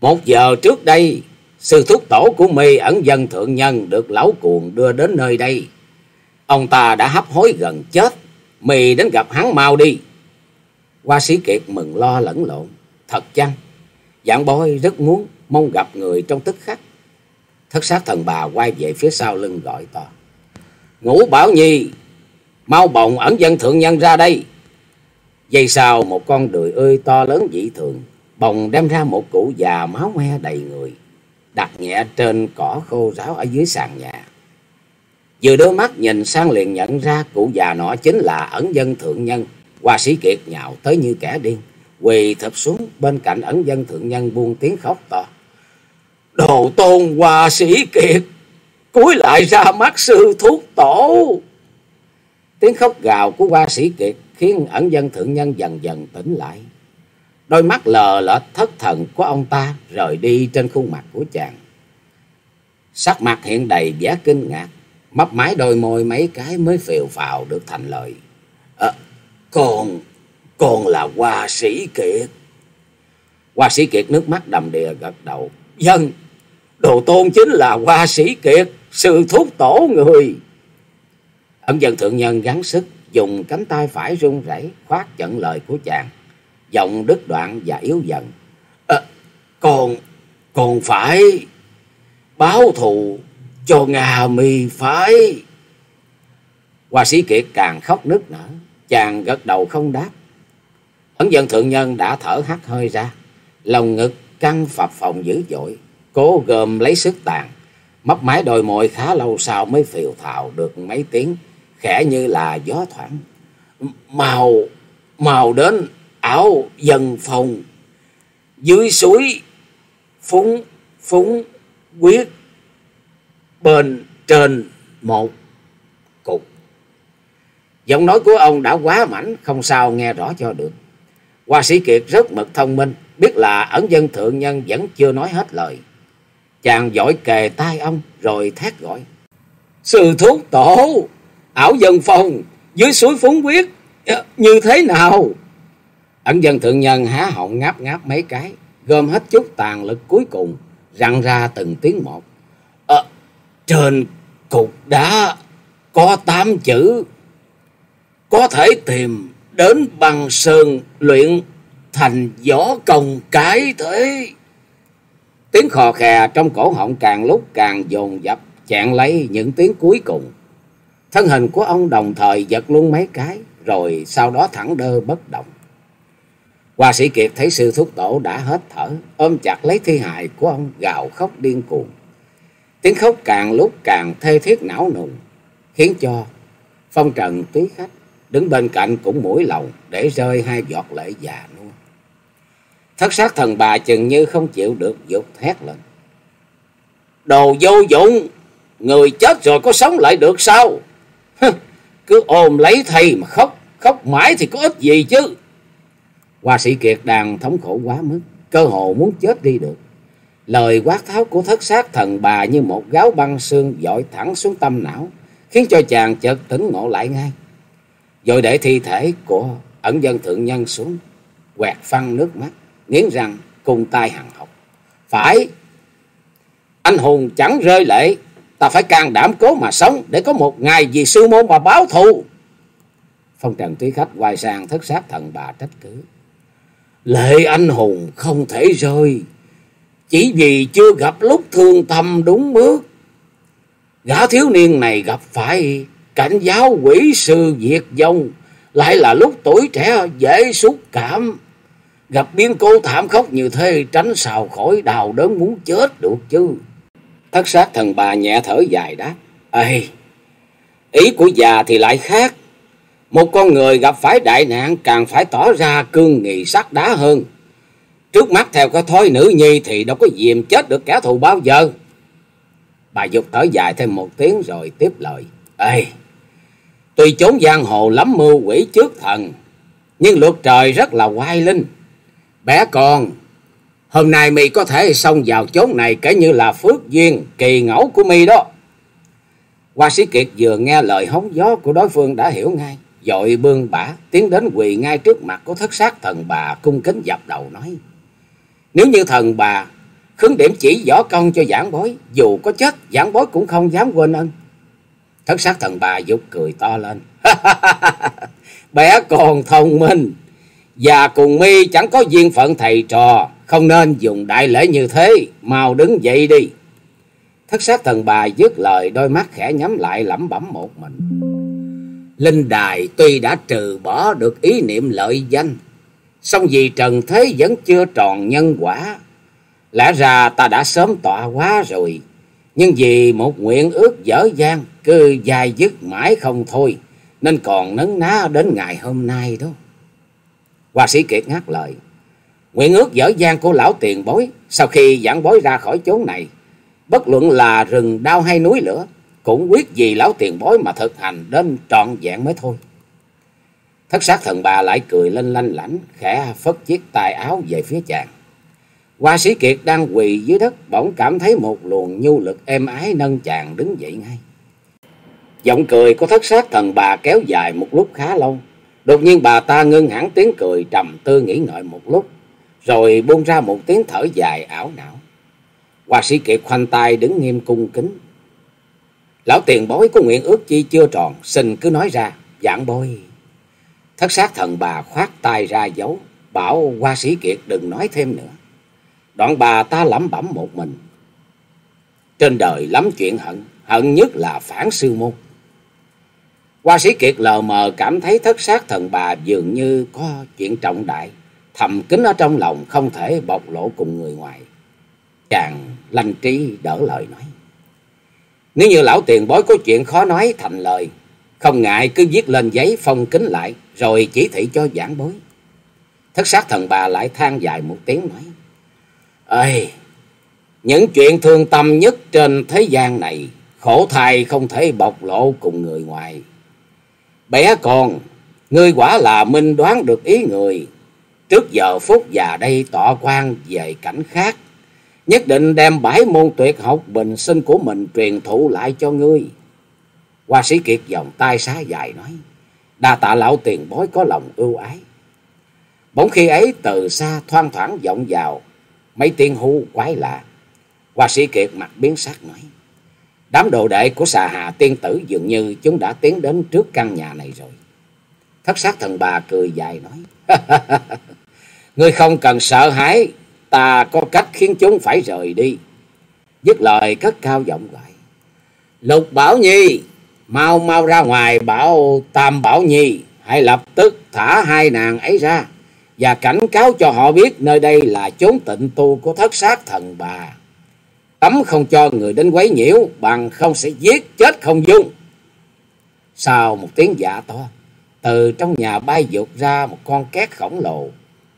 Một giờ trước đây, sư thúc tổ của mi ẩn dân thượng nhân được lão cuồng đưa đến nơi đây. Ông ta đã hấp hối gần chết. Mì đến gặp hắn mau đi. Hoa sĩ kiệt mừng lo lẫn lộn. Thật chăng? Giảng bối rất muốn mong gặp người trong tức khắc. Thất sát thần bà quay về phía sau lưng gọi to. Ngũ Bảo Nhi, mau bồng ẩn dân thượng nhân ra đây. Dây sau một con đười ơi to lớn dị thường, bồng đem ra một cụ già máu me đầy người, đặt nhẹ trên cỏ khô ráo ở dưới sàn nhà. Vừa đôi mắt nhìn sang liền nhận ra cụ già nọ chính là ẩn dân thượng nhân, hoa sĩ kiệt nhạo tới như kẻ điên, quỳ thập xuống bên cạnh ẩn dân thượng nhân buông tiếng khóc to. Đồ tôn hòa sĩ kiệt, cúi lại ra mắt sư thuốc tổ. Tiếng khóc gào của hoa sĩ kiệt khiến ẩn dân thượng nhân dần dần tỉnh lại. Đôi mắt lờ lờ thất thần của ông ta rời đi trên khuôn mặt của chàng. Sắc mặt hiện đầy vẻ kinh ngạc, mấp máy đôi môi mấy cái mới phiều phào được thành lời. Ờ, à, con, con là hoa sĩ kiệt. Hoa sĩ kiệt nước mắt đầm đìa gật đầu. Dân, đồ tôn chính là hoa sĩ kiệt, sư thúc tổ người. Ẩn dân thượng nhân gắng sức, dùng cánh tay phải run rẩy khoát chận lời của chàng. Giọng đứt đoạn và yếu dần. À, còn, còn phải báo thù cho ngà mi phải. Hoa sĩ kiệt càng khóc nức nở, chàng gật đầu không đáp. Ấn dân thượng nhân đã thở hắt hơi ra, lòng ngực căng phập phồng dữ dội, cố gồm lấy sức tàn, mấp mái đôi môi khá lâu sau mới phiều thào được mấy tiếng, khẽ như là gió thoảng. Màu, màu đến ảo dần phòng, dưới suối, phúng, phúng, quyết, bên trên một cục. Giọng nói của ông đã quá mảnh, không sao nghe rõ cho được. Hoa sĩ Kiệt rất mực thông minh, biết là ẩn dân thượng nhân vẫn chưa nói hết lời. Chàng giỏi kề tai ông rồi thét gọi. Sư thúc tổ, ảo dân phong, dưới suối phúng quyết, ờ, như thế nào? Ẩn dân thượng nhân há họng ngáp ngáp mấy cái, gom hết chút tàn lực cuối cùng, răng ra từng tiếng một. À, trên cục đá có tám chữ, có thể tìm đến bằng sơn luyện thành võ công cái thế. Tiếng khò khè trong cổ họng càng lúc càng dồn dập, chặn lấy những tiếng cuối cùng. Thân hình của ông đồng thời giật luôn mấy cái, rồi sau đó thẳng đơ bất động. Hoa sĩ Kiệt thấy sư thúc tổ đã hết thở, ôm chặt lấy thi hài của ông gào khóc điên cuồng. Tiếng khóc càng lúc càng thê thiết não nùng, khiến cho phong trần túy khách đứng bên cạnh cũng mũi lòng để rơi hai giọt lệ già. Thất sát thần bà chừng như không chịu được dục thét lên. Đồ vô dụng, người chết rồi có sống lại được sao? Cứ ôm lấy thầy mà khóc, khóc mãi thì có ích gì chứ? Hoa sĩ Kiệt đang thống khổ quá mức, cơ hồ muốn chết đi được. Lời quát tháo của thất sát thần bà như một gáo băng xương dội thẳng xuống tâm não, khiến cho chàng chợt tỉnh ngộ lại ngay. Rồi để thi thể của ẩn dân thượng nhân xuống, quẹt phăng nước mắt, nghiến răng cùng tay hằng học. Phải, anh hùng chẳng rơi lệ, ta phải can đảm cố mà sống để có một ngày vì sư môn mà báo thù. Phong trần túy khách quay sang thất sát thần bà trách cứ. Lệ anh hùng không thể rơi, chỉ vì chưa gặp lúc thương tâm đúng bước. Gã thiếu niên này gặp phải cảnh giáo quỷ sư diệt vong, lại là lúc tuổi trẻ dễ xúc cảm. Gặp biến cố thảm khốc như thế tránh sao khỏi đào đớn muốn chết được chứ. Thất sát thần bà nhẹ thở dài đáp. Ê, ý của già thì lại khác. Một con người gặp phải đại nạn càng phải tỏ ra cương nghị sắt đá hơn. Trước mắt theo cái thói nữ nhi thì đâu có dìm chết được kẻ thù bao giờ. Bà dục thở dài thêm một tiếng rồi tiếp lời. Ê, tuy chốn giang hồ lắm mưu quỷ trước thần, nhưng luật trời rất là oai linh. Bé con, hôm nay mi có thể xông vào chốn này kể như là phước duyên kỳ ngẫu của mi đó. Hoa sĩ Kiệt vừa nghe lời hóng gió của đối phương đã hiểu ngay dội bương bả tiến đến quỳ ngay trước mặt của thất sát thần bà cung kính dập đầu nói nếu như thần bà khứng điểm chỉ võ công cho giảng bối dù có chết giảng bối cũng không dám quên ân thất sát thần bà dục cười to lên bé còn thông minh và cùng mi chẳng có duyên phận thầy trò không nên dùng đại lễ như thế mau đứng dậy đi thất sát thần bà dứt lời đôi mắt khẽ nhắm lại lẩm bẩm một mình Linh đài tuy đã trừ bỏ được ý niệm lợi danh, song vì trần thế vẫn chưa tròn nhân quả. Lẽ ra ta đã sớm tọa quá rồi, nhưng vì một nguyện ước dở dang cứ dài dứt mãi không thôi, nên còn nấn ná đến ngày hôm nay đó. Hoa sĩ Kiệt ngắt lời, Nguyện ước dở dang của lão tiền bối, sau khi giảng bối ra khỏi chốn này, bất luận là rừng đau hay núi lửa, cũng quyết vì lão tiền bối mà thực hành đến trọn vẹn mới thôi. Thất sát thần bà lại cười lên lanh lảnh, khẽ phất chiếc tài áo về phía chàng. Hoa sĩ Kiệt đang quỳ dưới đất, bỗng cảm thấy một luồng nhu lực êm ái nâng chàng đứng dậy ngay. Giọng cười của thất sát thần bà kéo dài một lúc khá lâu. Đột nhiên bà ta ngưng hẳn tiếng cười trầm tư nghĩ ngợi một lúc, rồi buông ra một tiếng thở dài ảo não. Hoa sĩ Kiệt khoanh tay đứng nghiêm cung kính. Lão tiền bối có nguyện ước chi chưa tròn, xin cứ nói ra, giảng bôi. Thất sát thần bà khoát tay ra dấu, bảo Hoa sĩ Kiệt đừng nói thêm nữa. Đoạn bà ta lẩm bẩm một mình. Trên đời lắm chuyện hận, hận nhất là phản sư môn. Hoa sĩ Kiệt lờ mờ cảm thấy thất sát thần bà dường như có chuyện trọng đại, thầm kín ở trong lòng không thể bộc lộ cùng người ngoài. Chàng lanh trí đỡ lời nói. Nếu như lão tiền bối có chuyện khó nói thành lời, không ngại cứ viết lên giấy phong kính lại, rồi chỉ thị cho giảng bối. Thất sát thần bà lại than dài một tiếng nói. Ê, những chuyện thương tâm nhất trên thế gian này, khổ thai không thể bộc lộ cùng người ngoài. Bé con, ngươi quả là minh đoán được ý người. Trước giờ phút già đây tọa quan về cảnh khác. Nhất định đem bãi môn tuyệt học bình sinh của mình truyền thụ lại cho ngươi. Hoa sĩ Kiệt vòng tay xá dài nói. Đa tạ lão tiền bối có lòng ưu ái. Bỗng khi ấy từ xa thoang thoảng vọng vào. Mấy tiếng hú quái lạ. Hoa sĩ Kiệt mặt biến sắc nói. Đám đồ đệ của xà hà tiên tử dường như chúng đã tiến đến trước căn nhà này rồi. Thất sát thần bà cười dài nói. Ngươi không cần sợ hãi. Ta có cách khiến chúng phải rời đi. Dứt lời cất cao giọng gọi. Lục Bảo Nhi. Mau mau ra ngoài bảo Tam Bảo Nhi. Hãy lập tức thả hai nàng ấy ra. Và cảnh cáo cho họ biết nơi đây là chốn tịnh tu của thất sát thần bà. Cấm không cho người đến quấy nhiễu, bằng không sẽ giết chết không dung. Sau một tiếng dạ to, từ trong nhà bay vụt ra một con két khổng lồ,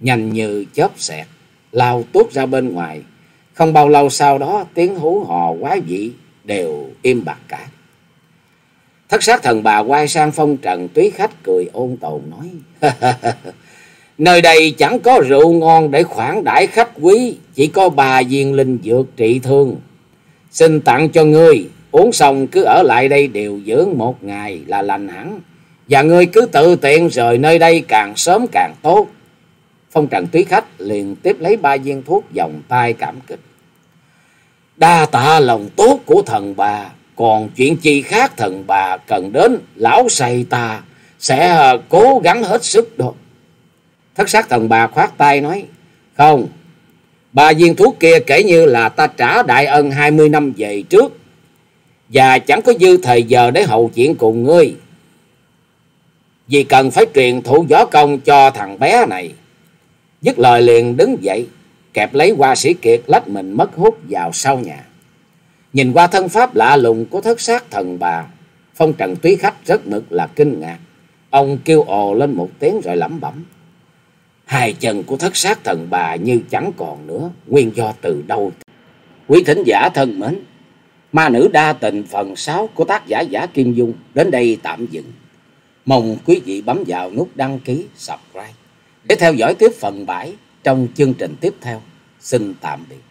nhanh như chớp xẹt, lao tuốt ra bên ngoài. Không bao lâu sau đó, tiếng hú hò quái dị đều im bặt cả. Thất sát thần bà quay sang phong trần túy khách cười ôn tồn nói. Nơi đây chẳng có rượu ngon để khoản đãi khách quý, chỉ có bà viên linh dược trị thương. Xin tặng cho ngươi, uống xong cứ ở lại đây điều dưỡng một ngày là lành hẳn. Và ngươi cứ tự tiện rời nơi đây càng sớm càng tốt. Phong trần túy khách liền tiếp lấy ba viên thuốc vòng tay cảm kích. Đa tạ lòng tốt của thần bà, còn chuyện chi khác thần bà cần đến, lão say ta sẽ cố gắng hết sức đó. Thất sát thần bà khoát tay nói, không, ba viên thuốc kia kể như là ta trả đại ân hai mươi năm về trước, và chẳng có dư thời giờ để hậu chuyện cùng ngươi. Vì cần phải truyền thụ gió công cho thằng bé này. Dứt lời liền đứng dậy, kẹp lấy hoa sĩ kiệt lách mình mất hút vào sau nhà. Nhìn qua thân pháp lạ lùng của thất sát thần bà, phong trần túy khách rất mực là kinh ngạc. Ông kêu ồ lên một tiếng rồi lẩm bẩm. Hai chân của thất sát thần bà như chẳng còn nữa, nguyên do từ đâu. Quý thính giả thân mến, ma nữ đa tình phần sáu của tác giả Giả Kim Dung đến đây tạm dừng. Mong quý vị bấm vào nút đăng ký, subscribe để theo dõi tiếp phần bảy trong chương trình tiếp theo. Xin tạm biệt.